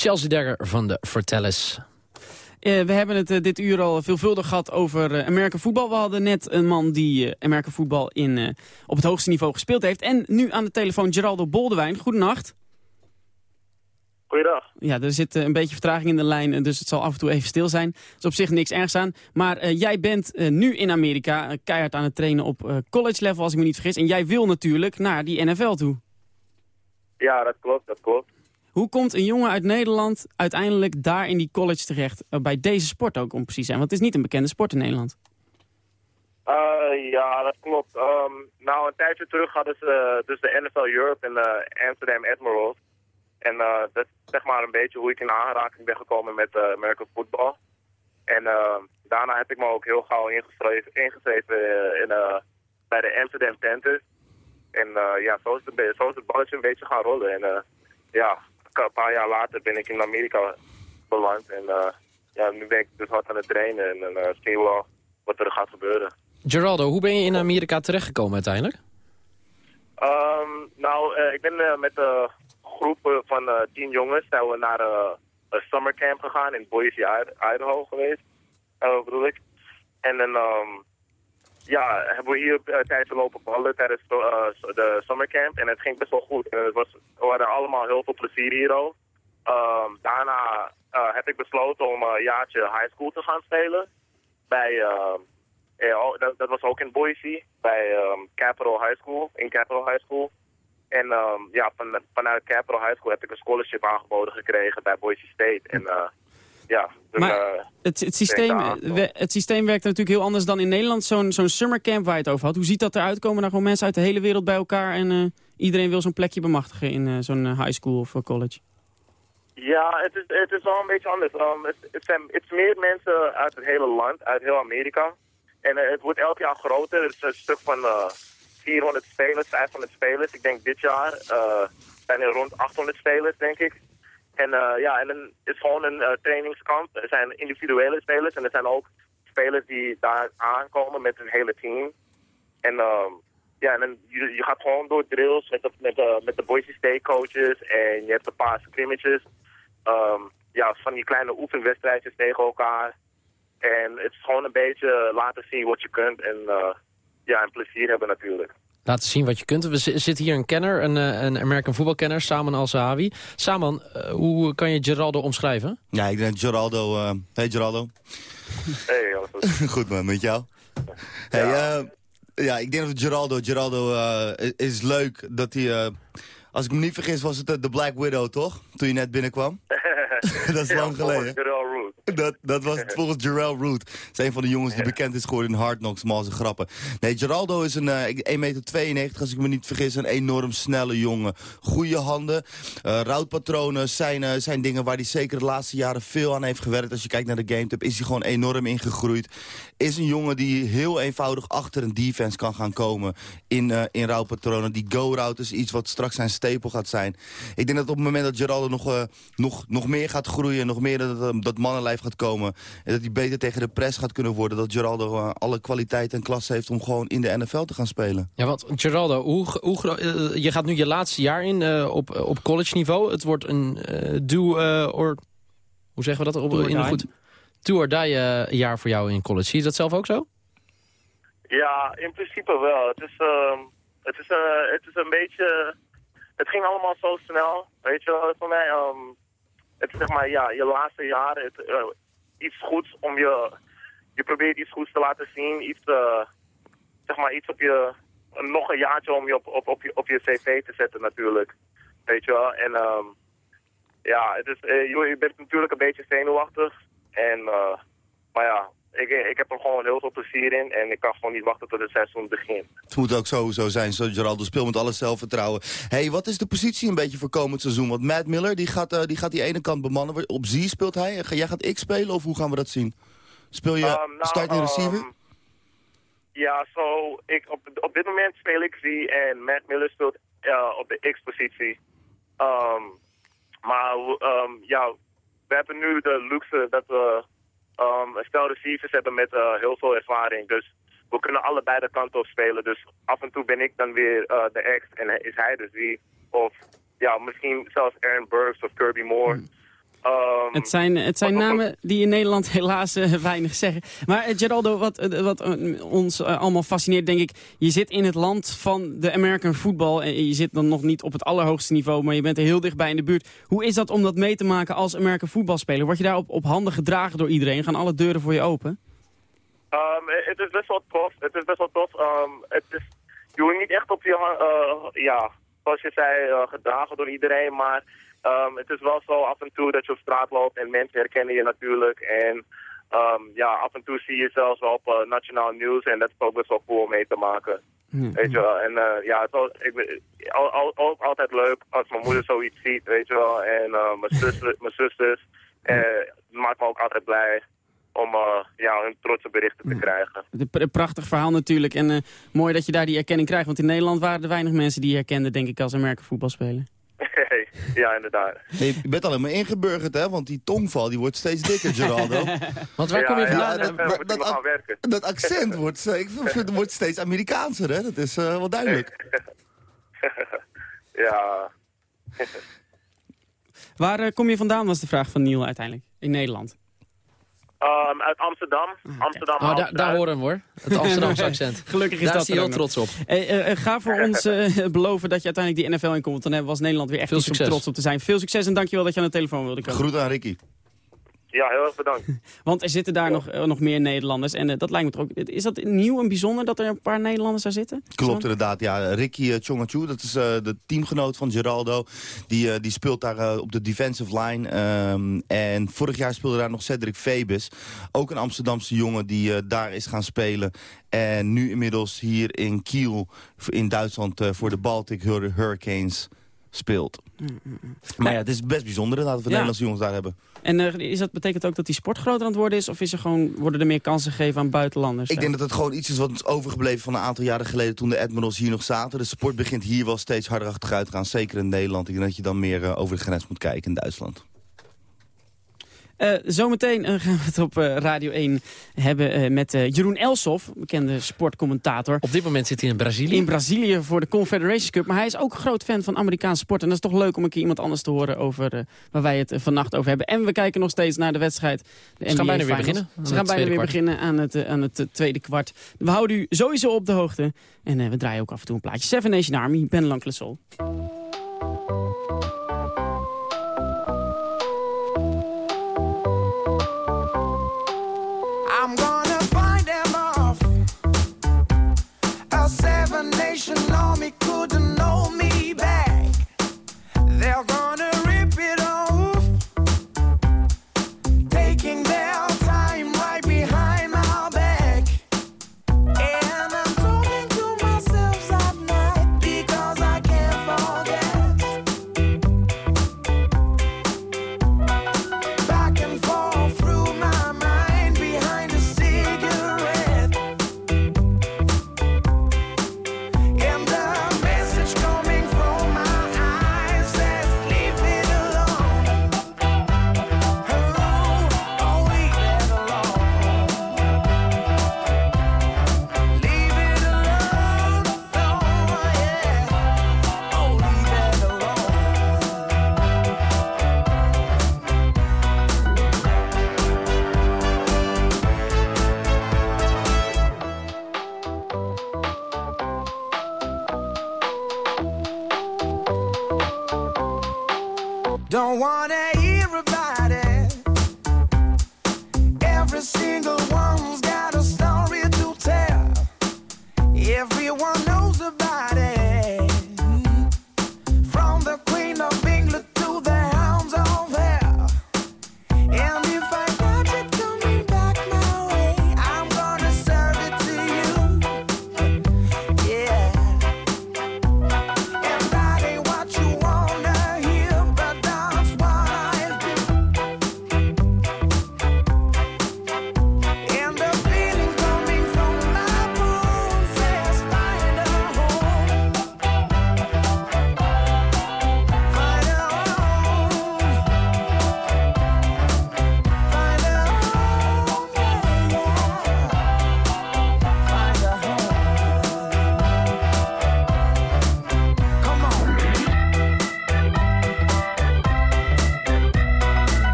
Chelsea Dagger van de Vertellers. Eh, we hebben het eh, dit uur al veelvuldig gehad over uh, Amerika voetbal. We hadden net een man die uh, Amerika voetbal in, eh, op het hoogste niveau gespeeld heeft. En nu aan de telefoon Geraldo Boldewijn. Goedenacht. Goeiedag. Ja, er zit een beetje vertraging in de lijn, dus het zal af en toe even stil zijn. Er is op zich niks ergs aan. Maar eh, jij bent nu in Amerika keihard aan het trainen op eh, college level, als ik me niet vergis. En jij wil natuurlijk naar die NFL toe. Ja, dat klopt, dat klopt. Hoe komt een jongen uit Nederland uiteindelijk daar in die college terecht? eh, bij deze sport ook, om precies te zijn. Want het is niet een bekende sport in Nederland. Uh, ja, dat klopt. Ehm, nou, een tijdje terug hadden ze eh, dus de NFL Europe in de Amsterdam Admirals. En eh, dat is zeg maar een beetje hoe ik in aanraking ben gekomen met uh, American football. En daarna heb ik me ook heel gauw ingeschreven, ingeschreven in, bij de Amsterdam Panthers. En ja, zo is, het, zo is het balletje een beetje gaan rollen. En ja, een paar jaar later ben ik in Amerika beland. En uh, ja, nu ben ik dus hard aan het trainen en uh, zien we wel wat er gaat gebeuren. Geraldo, hoe ben je in Amerika terechtgekomen uiteindelijk? Um, nou, uh, ik ben uh, met de groep van uh, tien jongens zijn we naar een summercamp gegaan in Boise, Idaho geweest. bedoel ik. En dan um, ja, hebben we hier tijdens lopen ballen tijdens de summercamp. En het ging best wel goed. het was, we hadden allemaal heel veel plezier hier al. Um, daarna heb ik besloten om een jaartje high school te gaan spelen. Bij... Ja, dat, dat, was ook in Boise, bij um, Capital High School, in Capital High School. En um, ja, van, vanuit Capital High School heb ik een scholarship aangeboden gekregen bij Boise State. En uh, ja, toen, maar uh, het, het, systeem, het systeem werkt natuurlijk heel anders dan in Nederland. Zo'n zo'n summercamp waar je het over had. Hoe ziet dat eruit? Komen daar gewoon mensen uit de hele wereld bij elkaar en uh, iedereen wil zo'n plekje bemachtigen in zo'n high school of college? Ja, het is, het is wel een beetje anders. Um, het, het, zijn, het is meer mensen uit het hele land, uit heel Amerika. En het wordt elk jaar groter. Het is een stuk van uh, 400 spelers, 500 spelers. Ik denk dit jaar zijn er rond 800 spelers, denk ik. En ja, en het is gewoon een trainingskamp. Er zijn individuele spelers en er zijn ook spelers die daar aankomen met een hele team. En ja, en dan, je, gaat gewoon door drills met de, met de, met de Boise State coaches en je hebt een paar scrimmages. Um, ja, van die kleine oefenwedstrijdjes tegen elkaar. En het is gewoon een beetje laten zien wat je kunt en, eh, ja, en plezier hebben natuurlijk. Laten zien wat je kunt. We zi- zitten hier een kenner, een, eh, een American voetbalkenner, Saman Al-Zahawi. Saman, eh, hoe kan je Geraldo omschrijven? Ja, ik denk Geraldo... eh hey Geraldo. Hey, alles goed. *laughs* Goed man, met jou? Hey, ja. ja, ik denk dat Geraldo... Geraldo eh, is leuk dat hij... eh, als ik me niet vergis was het de Black Widow, toch? Toen je net binnenkwam. *laughs* *laughs* dat is lang geleden. *laughs* Dat, dat was het *laughs* volgens Jarrell Root. Dat is een van de jongens die bekend is geworden in Hard Knocks, zijn grappen. Nee, Geraldo is een eh, ik- 1,92 meter, als ik me niet vergis. Een enorm snelle jongen. Goede handen. eh routpatronen zijn, eh, zijn dingen waar hij zeker de laatste jaren veel aan heeft gewerkt. Als je kijkt naar de GameTube is hij gewoon enorm ingegroeid. Is een jongen die heel eenvoudig achter een defense kan gaan komen in, eh in routpatronen. Die go-route is iets wat straks zijn stapel gaat zijn. Ik denk dat op het moment dat Geraldo nog, eh, nog, nog meer gaat groeien... nog meer dat, eh, dat mannenlijf gaat komen... en dat hij beter tegen de press gaat kunnen worden... dat Geraldo alle kwaliteit en klasse heeft om gewoon in de NFL te gaan spelen. Ja, want Geraldo, hoe, je gaat nu je laatste jaar in eh, op, op college niveau. Het wordt een do eh, or... Hoe zeggen we dat op, in een die. goed... Do or die eh, jaar voor jou in college. Je dat zelf ook zo? Ja, in principe wel. Het is, ehm, het is, eh, het is een beetje... Het ging allemaal zo snel, weet je wel. Voor mij, ehm, het is zeg maar, ja, je laatste jaren, het, eh, iets goeds om je... Je probeert iets goeds te laten zien, iets, zeg maar, iets op je... Nog een jaartje om je op, op, op, je, op je cv te zetten natuurlijk, weet je wel. En ehm, ja, het is, je, je bent natuurlijk een beetje zenuwachtig. En, eh, maar ja, ik, ik heb er gewoon heel veel plezier in. En ik kan gewoon niet wachten tot het seizoen begint. Het moet ook sowieso zijn, zo Geraldo speelt met alle zelfvertrouwen. hey, wat is de positie een beetje voor komend seizoen? Want Matt Miller, die gaat, eh, die, gaat die ene kant bemannen. Op Z speelt hij. Jij gaat X spelen of hoe gaan we dat zien? Speel je Ehm, nou, starting receiver? ehm, ja, zo, ik, op, op dit moment speel ik Z en Matt Miller speelt eh, op de X-positie. Ehm, maar ja, we hebben nu de luxe dat we ehm, een stel receivers hebben met eh, heel veel ervaring. Dus we kunnen allebei de kanten op spelen. Dus af en toe ben ik dan weer eh, de X en is hij de Z. Of ja, misschien zelfs Aaron Burks of Kirby Moore. Ehm, Het zijn, het zijn wat- wat- namen die in Nederland *laughs* helaas eh, weinig zeggen. Maar eh, Geraldo, wat, eh, wat ons allemaal fascineert, denk ik... je zit in het land van de American football... en je zit dan nog niet op het allerhoogste niveau... maar je bent er heel dichtbij in de buurt. Hoe is dat om dat mee te maken als American voetbalspeler? Word je daar op, op handen gedragen door iedereen? Gaan alle deuren voor je open? Um, het is best wel tof. Het is best wel tof. Um, het is, je wordt niet echt op je, ja, zoals je zei, gedragen door iedereen. Maar um, het is wel zo af en toe dat je op straat loopt en mensen herkennen je natuurlijk. En um, ja, af en toe zie je zelfs wel op eh, nationaal nieuws en dat is ook best wel cool om mee te maken. Weet je wel, en eh, ja, het was, ik, al, al, ook altijd leuk als mijn moeder zoiets ziet, weet je wel. En eh, mijn, zuster, *laughs* mijn zusters, het maakt me ook altijd blij om ja, hun trotse berichten te krijgen. Een prachtig verhaal natuurlijk. En mooi dat je daar die erkenning krijgt. Want in Nederland waren er weinig mensen die je herkenden, denk ik, als American voetbalspeler. Ja, inderdaad. Nee, je bent alleen maar ingeburgerd, hè? Want die tongval die wordt steeds dikker, Geraldo. *laughs* Want waar kom je vandaan? dat, dat, dat, dat accent wordt, eh, ik vind, wordt steeds Amerikaanser, hè? Dat is eh, wel duidelijk. *laughs* ja, Waar eh, kom je vandaan, was de vraag van Niel uiteindelijk. In Nederland. Ehm, uit Amsterdam. Amsterdam. Oh, daar, daar Amsterdam. horen we hoor. Het Amsterdamse accent. *laughs* Gelukkig is daar dat is hij er heel trots op. Eh, eh, ga voor *laughs* ons eh, beloven dat je uiteindelijk die NFL inkomt. Dan hebben we als Nederland weer echt Veel iets om succes. trots op te zijn. Veel succes en dankjewel dat je aan de telefoon wilde komen. Groet aan Ricky. Ja, heel erg bedankt. *laughs* Want er zitten daar nog, eh, nog meer Nederlanders. En eh, dat lijkt me toch ook... Is dat nieuw en bijzonder dat er een paar Nederlanders daar zitten? Klopt inderdaad, ja. Ricky uh, Chongachu, dat is eh, de teamgenoot van Geraldo. Die, eh, die speelt daar op de defensive line. Ehm, en vorig jaar speelde daar nog Cedric Febus. Ook een Amsterdamse jongen die eh, daar is gaan spelen. En nu inmiddels hier in Kiel in Duitsland eh, voor de Baltic Hur- Hurricanes speelt. Maar ja, het is best bijzonder dat we Ja. Nederlandse jongens daar hebben. En eh, is dat, betekent ook dat die sport groter aan het worden is? Of is er gewoon, worden er meer kansen gegeven aan buitenlanders? Ik denk dat het gewoon iets is wat is overgebleven van een aantal jaren geleden toen de Admirals hier nog zaten. De sport begint hier wel steeds harder achteruit te gaan, zeker in Nederland. Ik denk dat je dan meer eh, over de grens moet kijken in Duitsland. Eh, zometeen eh, gaan we het op eh, Radio 1 hebben met Jeroen Elsof, bekende sportcommentator. Op dit moment zit hij in Brazilië. In Brazilië voor de Confederation Cup. Maar hij is ook groot fan van Amerikaanse sport. En dat is toch leuk om een keer iemand anders te horen over waar wij het vannacht over hebben. En we kijken nog steeds naar de wedstrijd. De Ze gaan bijna weer beginnen Ze gaan bijna weer kwart. beginnen aan het, aan het tweede kwart. We houden u sowieso op de hoogte. En we draaien ook af en toe een plaatje. Seven Nation Army, Ben Lankley Soul.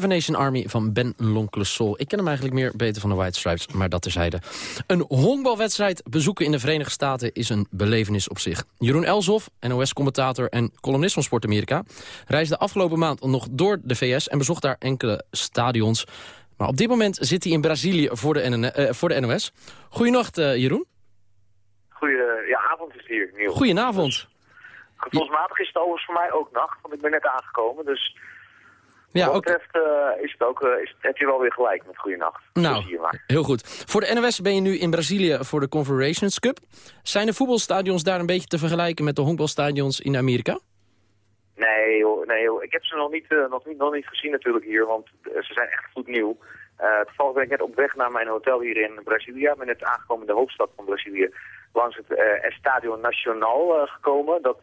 Seven Nation Army van Ben Lonklesol. Ik ken hem eigenlijk meer beter van de White Stripes, maar dat terzijde. Een honkbalwedstrijd bezoeken in de Verenigde Staten is een belevenis op zich. Jeroen Elshoff, NOS-commentator en columnist van Sport Amerika... reisde afgelopen maand nog door de VS en bezocht daar enkele stadions. Maar op dit moment zit hij in Brazilië voor de, NN eh, voor de NOS. Goedenacht, eh, Jeroen. Goeie ja, avond is hier, Niel. Goedenavond. Gevoelsmatig is het overigens voor mij ook nacht, want ik ben net aangekomen. Dus Ja, wat ook, dat betreft eh, is het ook, eh, is, heb je wel weer gelijk met goede nacht. Nou, heel goed. Voor de NOS ben je nu in Brazilië voor de Confederations Cup. Zijn de voetbalstadions daar een beetje te vergelijken met de honkbalstadions in Amerika? Nee, joh, nee joh. ik heb ze nog niet, eh, nog, niet, nog niet gezien natuurlijk hier, want ze zijn echt goed nieuw. Toevallig ben ik net op weg naar mijn hotel hier in Brazilië. Ik ben net aangekomen in de hoofdstad van Brazilië. Langs het Estadio Nacional gekomen. Dat,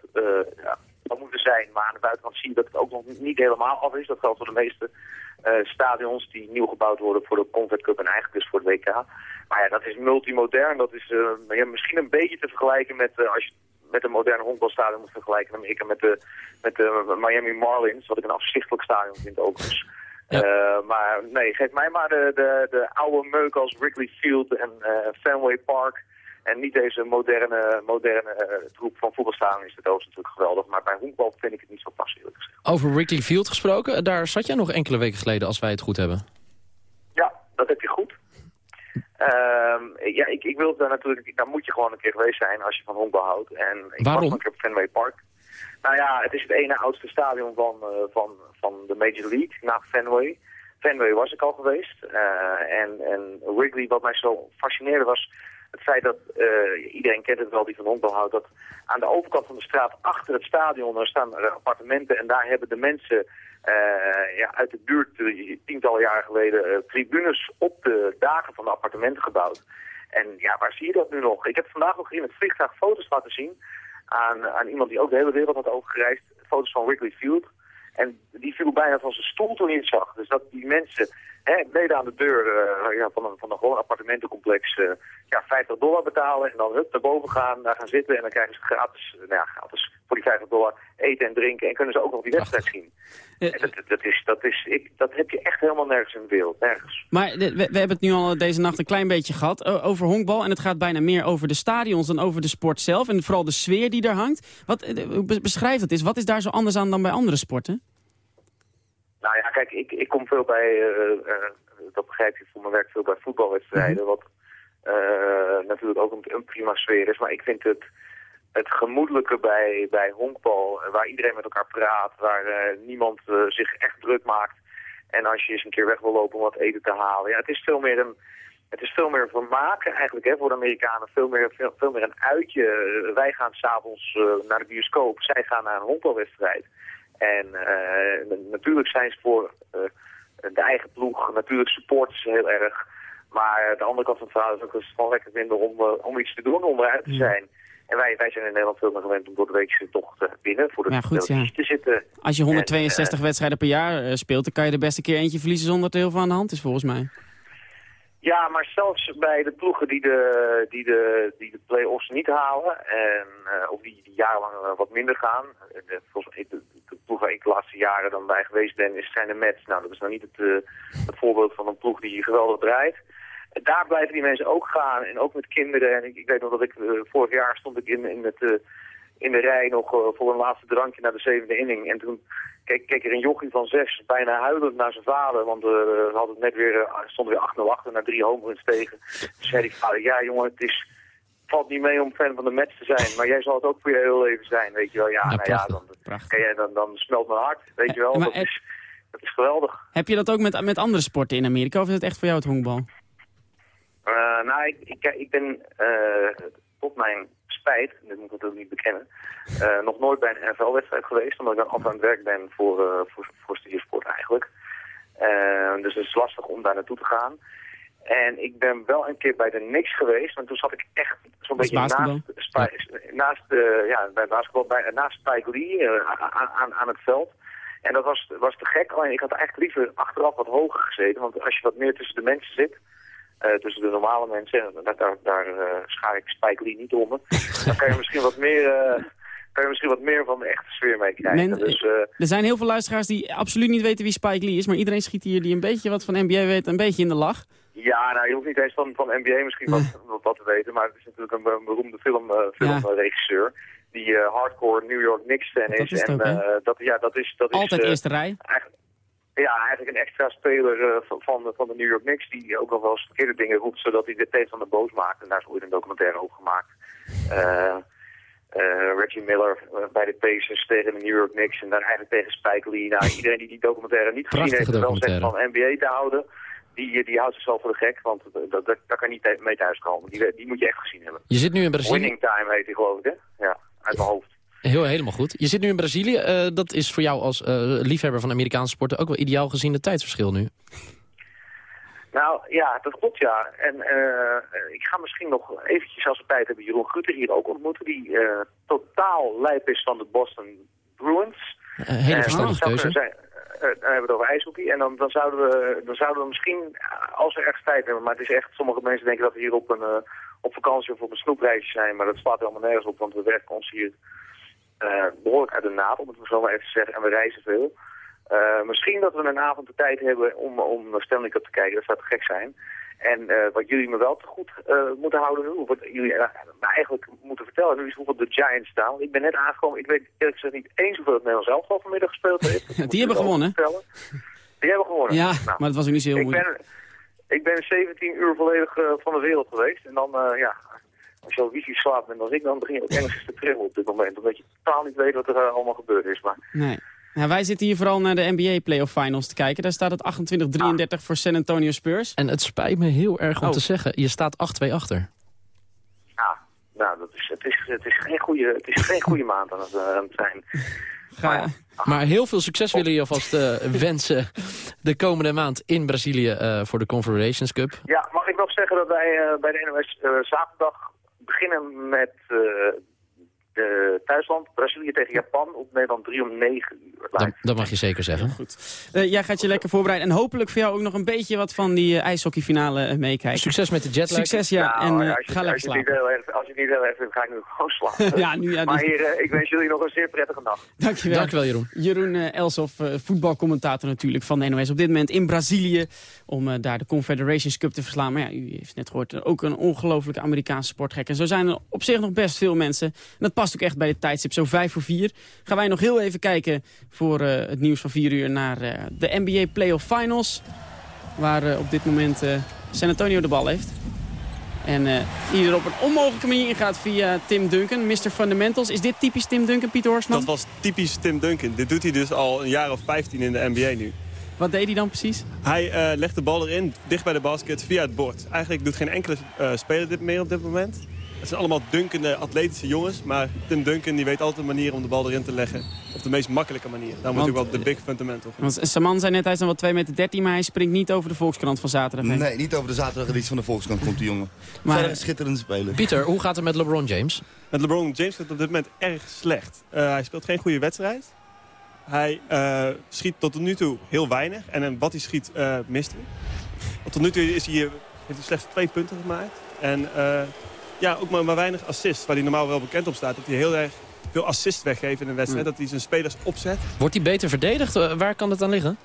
ja, dat moet er zijn, maar aan de buitenkant zie je dat het ook nog niet helemaal af is. Dat geldt voor de meeste eh, stadions die nieuw gebouwd worden voor de Confed Cup en eigenlijk dus voor de WK. Maar ja, dat is multimodern. Dat is eh, ja, misschien een beetje te vergelijken met eh, als je met een moderne honkbalstadion moet vergelijken Amerika met de, met de Miami Marlins, wat ik een afzichtelijk stadion vind overigens. Eh, maar nee, geef mij maar de, de, de oude meuk als Wrigley Field en eh, Fenway Park. En niet deze moderne, moderne eh, troep van voetbalstadion is het oosten natuurlijk geweldig. Maar bij honkbal vind ik het niet zo eerlijk gezegd. Over Wrigley Field gesproken, daar zat jij nog enkele weken geleden als wij het goed hebben. Ja, dat heb je goed. Ehm, ja, ik, ik wil daar natuurlijk, daar moet je gewoon een keer geweest zijn als je van honkbal houdt. En ik Waarom? keer op Fenway Park. Nou ja, het is het ene oudste stadion van, eh, van, van de Major League, na Fenway. Fenway was ik al geweest. Eh, en, en Wrigley, wat mij zo fascineerde was het feit dat, eh, iedereen kent het wel die van honkbal houdt, dat aan de overkant van de straat achter het stadion daar staan appartementen en daar hebben de mensen eh, ja, uit de buurt eh, tientallen jaren geleden tribunes op de daken van de appartementen gebouwd. En ja, waar zie je dat nu nog? Ik heb vandaag nog in het vliegtuig foto's laten zien aan, aan iemand die ook de hele wereld had overgereisd. Foto's van Wrigley Field. En die viel bijna van zijn stoel toen hij zag. Dus dat die mensen hè, beneden aan de deur ja, van, een, van een gewoon appartementencomplex ja, 50 dollar betalen. En dan hup, naar boven gaan, daar gaan zitten. En dan krijgen ze gratis, nou ja, gratis voor die 50 dollar eten en drinken. En kunnen ze ook nog die wedstrijd zien. En dat, dat, is, dat, is, ik, dat heb je echt helemaal nergens in de wereld. Nergens. Maar we, we hebben het nu al deze nacht een klein beetje gehad over honkbal. En het gaat bijna meer over de stadions dan over de sport zelf. En vooral de sfeer die er hangt. Wat, eh, be- beschrijf dat eens. Wat is daar zo anders aan dan bij andere sporten? Nou ja, kijk, ik, ik kom veel bij, eh, eh, dat begrijp je voor mijn werk, veel bij voetbalwedstrijden. Wat eh, natuurlijk ook een, een prima sfeer is. Maar ik vind het, het gemoedelijke bij, bij honkbal, eh, waar iedereen met elkaar praat, waar eh, niemand eh, zich echt druk maakt. En als je eens een keer weg wil lopen om wat eten te halen. Ja, het is veel meer een, het is veel meer vermaak eigenlijk hè, voor de Amerikanen. Veel meer, veel, veel meer een uitje. Eh, Wij gaan s'avonds uh, naar de bioscoop. Zij gaan naar een honkbalwedstrijd. En natuurlijk zijn ze voor de eigen ploeg. Natuurlijk supporten ze heel erg. Maar de andere kant van het verhaal is ook dat ze het gewoon lekker vinden om, uh, om iets te doen, om eruit te zijn. En wij, wij zijn in Nederland veel meer gewend om door de week toch te winnen. Voor de ja, goed, ja. te zitten. Als je 162 en, wedstrijden per jaar speelt, dan kan je de beste keer eentje verliezen zonder dat er heel veel aan de hand is, volgens mij. Ja, maar zelfs bij de ploegen die de, die de, die de play-offs niet halen, en, uh, of die, die jarenlang wat minder gaan. De, volgens mij, de ploeg waar ik de laatste jaren dan bij geweest ben, is, zijn de Mets. Nou, dat is nou niet het, uh, het voorbeeld van een ploeg die geweldig draait. Daar blijven die mensen ook gaan, en ook met kinderen. En ik, ik weet nog dat ik vorig jaar stond ik in, in, het, in de rij nog voor een laatste drankje naar de zevende inning. En toen keek, keek er een jochie van zes bijna huilend naar zijn vader. Want we hadden net weer, stonden weer 8-0 achter naar drie homeruns tegen. Toen zei die vader, ja jongen, het is, valt niet mee om fan van de Mets te zijn. Maar jij zal het ook voor je heel leven zijn, weet je wel. Ja, ja nou ja, dan, dan, dan, dan smelt mijn hart, weet je wel. Ja, dat, is, dat is geweldig. Heb je dat ook met, met andere sporten in Amerika of is het echt voor jou het honkbal? Uh, nou, ik, ik, ik ben tot mijn spijt, dit moet ik natuurlijk niet bekennen, uh, nog nooit bij een NFL-wedstrijd geweest, omdat ik dan altijd aan het werk ben voor, voor, voor eigenlijk. Dus het is lastig om daar naartoe te gaan. En ik ben wel een keer bij de Knicks geweest, want toen zat ik echt zo'n beetje naast, naast, ja, bij basketbal, bij, naast Spike Lee aan, aan, aan het veld. En dat was, was te gek, alleen ik had eigenlijk liever achteraf wat hoger gezeten, want als je wat meer tussen de mensen zit, uh, tussen de normale mensen. Daar, daar, daar schaar ik Spike Lee niet om. *laughs* Dan kan je misschien wat meer, kan je misschien wat meer van de echte sfeer mee krijgen. Men, dus, er zijn heel veel luisteraars die absoluut niet weten wie Spike Lee is. Maar iedereen schiet hier die een beetje wat van NBA weet, een beetje in de lach. Ja, nou, je hoeft niet eens van, van NBA misschien wat, wat, wat te weten. Maar het is natuurlijk een, een beroemde film, filmregisseur. Ja. Die hardcore New York Knicks fan is. is en dat, ja, dat is... Dat Altijd is, eerste rij. Ja, eigenlijk een extra speler uh, van, de, van de New York Knicks die ook nog wel eens verkeerde dingen roept, zodat hij de tegenstander boos maakt. En daar is ooit een documentaire over gemaakt. Uh, uh, Reggie Miller bij de Pacers tegen de New York Knicks en dan eigenlijk tegen Spike Lee. Nou, *laughs* iedereen die die documentaire niet gezien heeft wel zegt van NBA te houden, die, die houdt zichzelf voor de gek, want dat, dat, daar kan niet mee thuiskomen. Die, die moet je echt gezien hebben. Je zit nu in Brazilië. Winning Time heet hij geloof ik, hè? Ja, uit mijn hoofd. Heel, helemaal goed. Je zit nu in Brazilië. Uh, dat is voor jou als uh, liefhebber van Amerikaanse sporten ook wel ideaal gezien het tijdsverschil nu. Nou ja, dat klopt ja. En uh, ik ga misschien nog eventjes als we tijd hebben Jeroen Gutter hier ook ontmoeten. Die totaal lijp is van de Boston Bruins. hele verstandige keuze. Zijn, dan hebben we het over ijshockey. En dan, dan, zouden we, dan zouden we misschien, als we echt tijd hebben... maar het is echt, sommige mensen denken dat we hier op, een, op vakantie of op een snoepreisje zijn. Maar dat slaat helemaal nergens op, want we werken ons hier behoorlijk uit de naad, om het zo maar even te zeggen. En we reizen veel. Misschien dat we een avond de tijd hebben om, om Stanley Cup te kijken. Dat zou te gek zijn. En uh, wat jullie me wel te goed moeten houden nu, wat jullie me eigenlijk moeten vertellen nu is hoeveel de Giants staan. Ik ben net aangekomen, ik weet eerlijk gezegd niet eens hoeveel het Nederlands elftal vanmiddag gespeeld heeft. *laughs* Die hebben gewonnen. Vertellen. Die hebben gewonnen. Ja, nou, maar dat was ook niet zo heel ik moeilijk. Ben, Ik ben 17 uur volledig eh, van de wereld geweest. En dan, eh, ja, als je al wifi slaap bent als ik, dan begin je ook enigszins te trillen op dit moment. Omdat je totaal niet weet wat er eh, allemaal gebeurd is. Maar Nee. Ja, wij zitten hier vooral naar de NBA Playoff Finals te kijken. Daar staat het 28-33 voor San Antonio Spurs. En het spijt me heel erg om Oh. te zeggen, je staat 8-2 achter. ja, nou, dat is, het, is, het, is geen goede, het is geen goede maand aan het, eh, aan het zijn. Ga, Maar heel veel succes willen je alvast eh, wensen de komende maand in Brazilië eh, voor de Confederations Cup. Ja, mag ik nog zeggen dat wij eh, bij de NOS eh, zaterdag beginnen met eh, thuisland. Brazilië tegen Japan op Nederland 3 om 9 uur. Dat, mag je zeker zeggen. Eh, jij gaat je lekker voorbereiden. En hopelijk voor jou ook nog een beetje wat van die eh, ijshockeyfinale meekijken. Succes met de jetlag. Succes, ja. Nou, en als je, ga lekker als je het niet slapen. erg, als je het niet heel erg vindt, ga ik nu gewoon slapen. *laughs* Ja, nu, ja, maar dus- heren, ik wens jullie nog een zeer prettige nacht. Dankjewel. Dankjewel Jeroen. Jeroen eh, Elsof, eh, voetbalcommentator natuurlijk van de NOS. Op dit moment in Brazilië om eh, daar de Confederations Cup te verslaan. Maar ja, u heeft net gehoord, eh, ook een ongelofelijke Amerikaanse sportgek. En zo zijn er op zich nog best veel mensen. En dat past ook echt bij de tijdstip, zo vijf voor vier. Gaan wij nog heel even kijken voor eh, het nieuws van vier uur naar eh, de NBA Playoff Finals. Waar eh, op dit moment San Antonio de bal heeft. En eh die er op een onmogelijke manier ingaat via Tim Duncan, Mr. Fundamentals. Is dit typisch Tim Duncan, Pieter Horsman? Dat was typisch Tim Duncan. Dit doet hij dus al een jaar of 15 in de NBA nu. Wat deed hij dan precies? Hij eh, legt de bal erin, dicht bij de basket, via het bord. Eigenlijk doet geen enkele eh, speler dit meer op dit moment. Het zijn allemaal dunkende, atletische jongens. Maar Tim Duncan die weet altijd een manier om de bal erin te leggen. Op de meest makkelijke manier. Wordt Want, ook wel de big fundamental. Want Saman zei net, hij is dan wel 2 meter 13, maar hij springt niet over de Volkskrant van zaterdag heen. Nee, niet over de zaterdageditie van de Volkskrant komt die jongen. Maar- Verder schitterende speler. Pieter, hoe gaat het met LeBron James? Met LeBron James gaat het op dit moment erg slecht. Eh, hij speelt geen goede wedstrijd. Hij eh, schiet tot nu toe heel weinig. En wat hij schiet, eh, mist hij. Want tot nu toe is hij, heeft hij slechts twee punten gemaakt. En eh, ja, ook maar, maar weinig assists. Waar hij normaal wel bekend op staat. Dat hij heel erg veel assists weggeeft in een wedstrijd. Dat hij zijn spelers opzet. Wordt hij beter verdedigd? Eh, waar kan het aan liggen?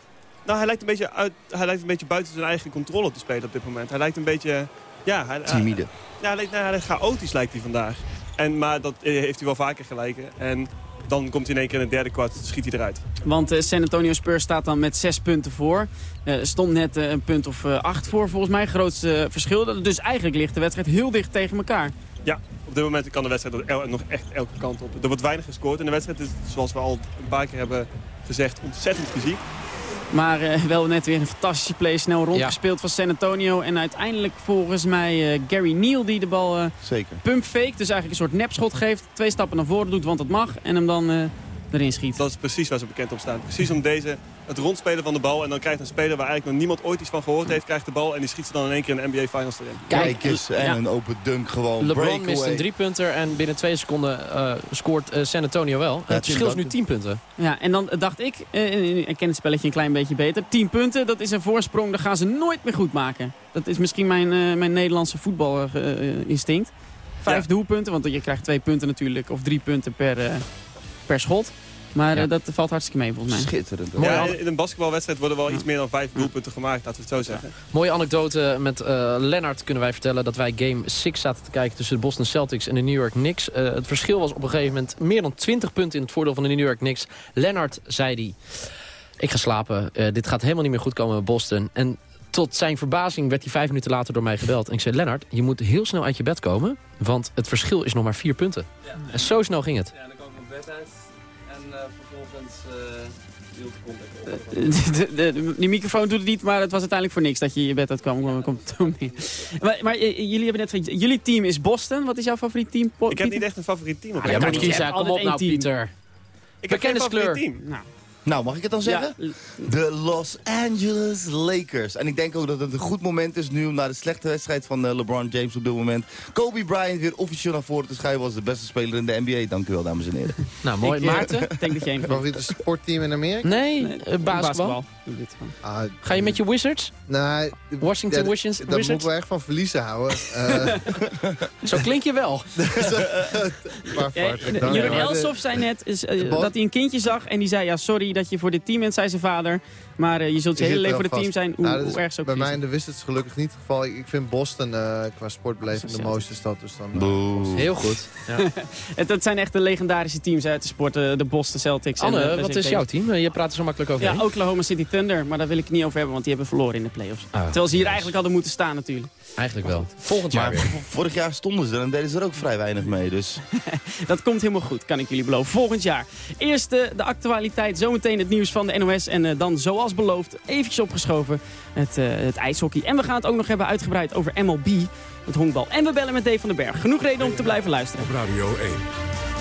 Nou, hij lijkt, een beetje uit, hij lijkt een beetje buiten zijn eigen controle te spelen op dit moment. Hij lijkt een beetje... Ja, hij, Timide. ja, hij lijkt, nou, hij lijkt chaotisch lijkt hij vandaag. En, maar dat eh, heeft hij wel vaker geleken. En dan komt hij in één keer in het derde kwart, schiet hij eruit. Want eh, San Antonio Spurs staat dan met 6 punten voor. Eh, stond net eh, een punt of 8 voor volgens mij. Grootste verschil. Dus eigenlijk ligt de wedstrijd heel dicht tegen elkaar. Ja, op dit moment kan de wedstrijd nog echt elke kant op. Er wordt weinig gescoord in de wedstrijd. Is, zoals we al een paar keer hebben gezegd, ontzettend fysiek. Maar eh, wel net weer een fantastische play. Snel rondgespeeld van San Antonio. En uiteindelijk volgens mij eh, Gary Neal die de bal eh Zeker. pump fake. Dus eigenlijk een soort nepschot geeft. Twee stappen naar voren doet, want dat mag. En hem dan eh, erin schiet. Dat is precies waar ze bekend op staan. Precies om deze, het rondspelen van de bal. En dan krijgt een speler waar eigenlijk nog niemand ooit iets van gehoord heeft, krijgt de bal. En die schiet ze dan in één keer in de NBA Finals erin. Kijk eens. En ja. een open dunk gewoon. LeBron breakaway. mist een driepunter en binnen twee seconden eh, scoort eh, San Antonio wel. het verschil is nu 10 punten. Ja, en dan dacht ik, eh, ik ken het spelletje een klein beetje beter. 10 punten, dat is een voorsprong, dat gaan ze nooit meer goed maken. Dat is misschien mijn, eh, mijn Nederlandse voetbalinstinct. Vijf Ja. doelpunten, want je krijgt twee punten natuurlijk, of drie punten per, eh, per schot. Maar Ja. eh, dat valt hartstikke mee volgens mij. Schitterend. Ja, in een basketbalwedstrijd worden wel iets meer dan vijf doelpunten gemaakt, laten we het zo zeggen. Mooie anekdote met eh Lennart kunnen wij vertellen dat wij game 6 zaten te kijken tussen de Boston Celtics en de New York Knicks. Eh, het verschil was op een gegeven moment meer dan 20 punten in het voordeel van de New York Knicks. Lennart zei die, ik ga slapen, Eh, dit gaat helemaal niet meer goed komen met Boston. En tot zijn verbazing werd hij vijf minuten later door mij gebeld. En ik zei, Lennart, je moet heel snel uit je bed komen, want het verschil is nog maar vier punten. En zo snel ging het. Ja, dan kwam ik mijn bed uit vervolgens uh, hield de. De, de, de, die microfoon doet het niet, maar het was uiteindelijk voor niks dat je je bed uitkwam. Komt maar, maar eh, jullie hebben net gezegd, jullie team is Boston. Wat is jouw favoriet team? Po- Ik heb Pieter? niet echt een favoriet team op Ja, dit je moet kiezen, kom op nou team. Pieter. Ik heb geen favoriet team. Nou, Nou, mag ik het dan zeggen? ja, De Los Angeles Lakers. En ik denk ook dat het een goed moment is nu om naar de slechte wedstrijd van eh, LeBron James op dit moment. Kobe Bryant weer officieel naar voren te schuiven als de beste speler in de NBA. Dank u wel, dames en heren. *laughs* Nou, mooi. ik, eh, Maarten? Ik denk dat je een *laughs* van sportteam in Amerika? Nee, Nee, eh, basketbal. Ah, Ga je met je Wizards? nou, Washington ja, Wizards? Daar moet ik Wizards? wel echt van verliezen houden. *laughs* Eh, Zo klink je wel. de- Elsof zei net is, dat hij een kindje zag en die zei... ja, sorry dat je voor dit team bent, zei zijn vader. Maar eh, je zult je hele leven voor het team zijn, hoe, Nou, hoe erg ze ook Bij mij in de Wizards gelukkig niet het geval. Ik, ik vind Boston eh, qua sportbeleving de mooiste stad. Dus dan, eh, Boe. Heel goed. Ja. *laughs* Het, dat zijn echt de legendarische teams uit de sport, eh, de Boston Celtics. en, Anne, wat is jouw team? Je praat er zo makkelijk over. Ja, Oklahoma City Thunder, maar daar wil ik het niet over hebben, want die hebben verloren in de playoffs. Ah, Terwijl ze hier eigenlijk hadden moeten staan natuurlijk. Eigenlijk wel. Volgend jaar Maar weer. vorig jaar stonden ze er en deden ze er ook vrij weinig mee. Dus *laughs* Dat komt helemaal goed, kan ik jullie beloven. Volgend jaar. Eerst de actualiteit, zometeen het nieuws van de NOS. En dan, zoals beloofd, eventjes opgeschoven het, eh, het ijshockey. En we gaan het ook nog hebben uitgebreid over MLB, het honkbal. En we bellen met Dave van den Berg. Genoeg reden om te blijven luisteren. Op Radio 1.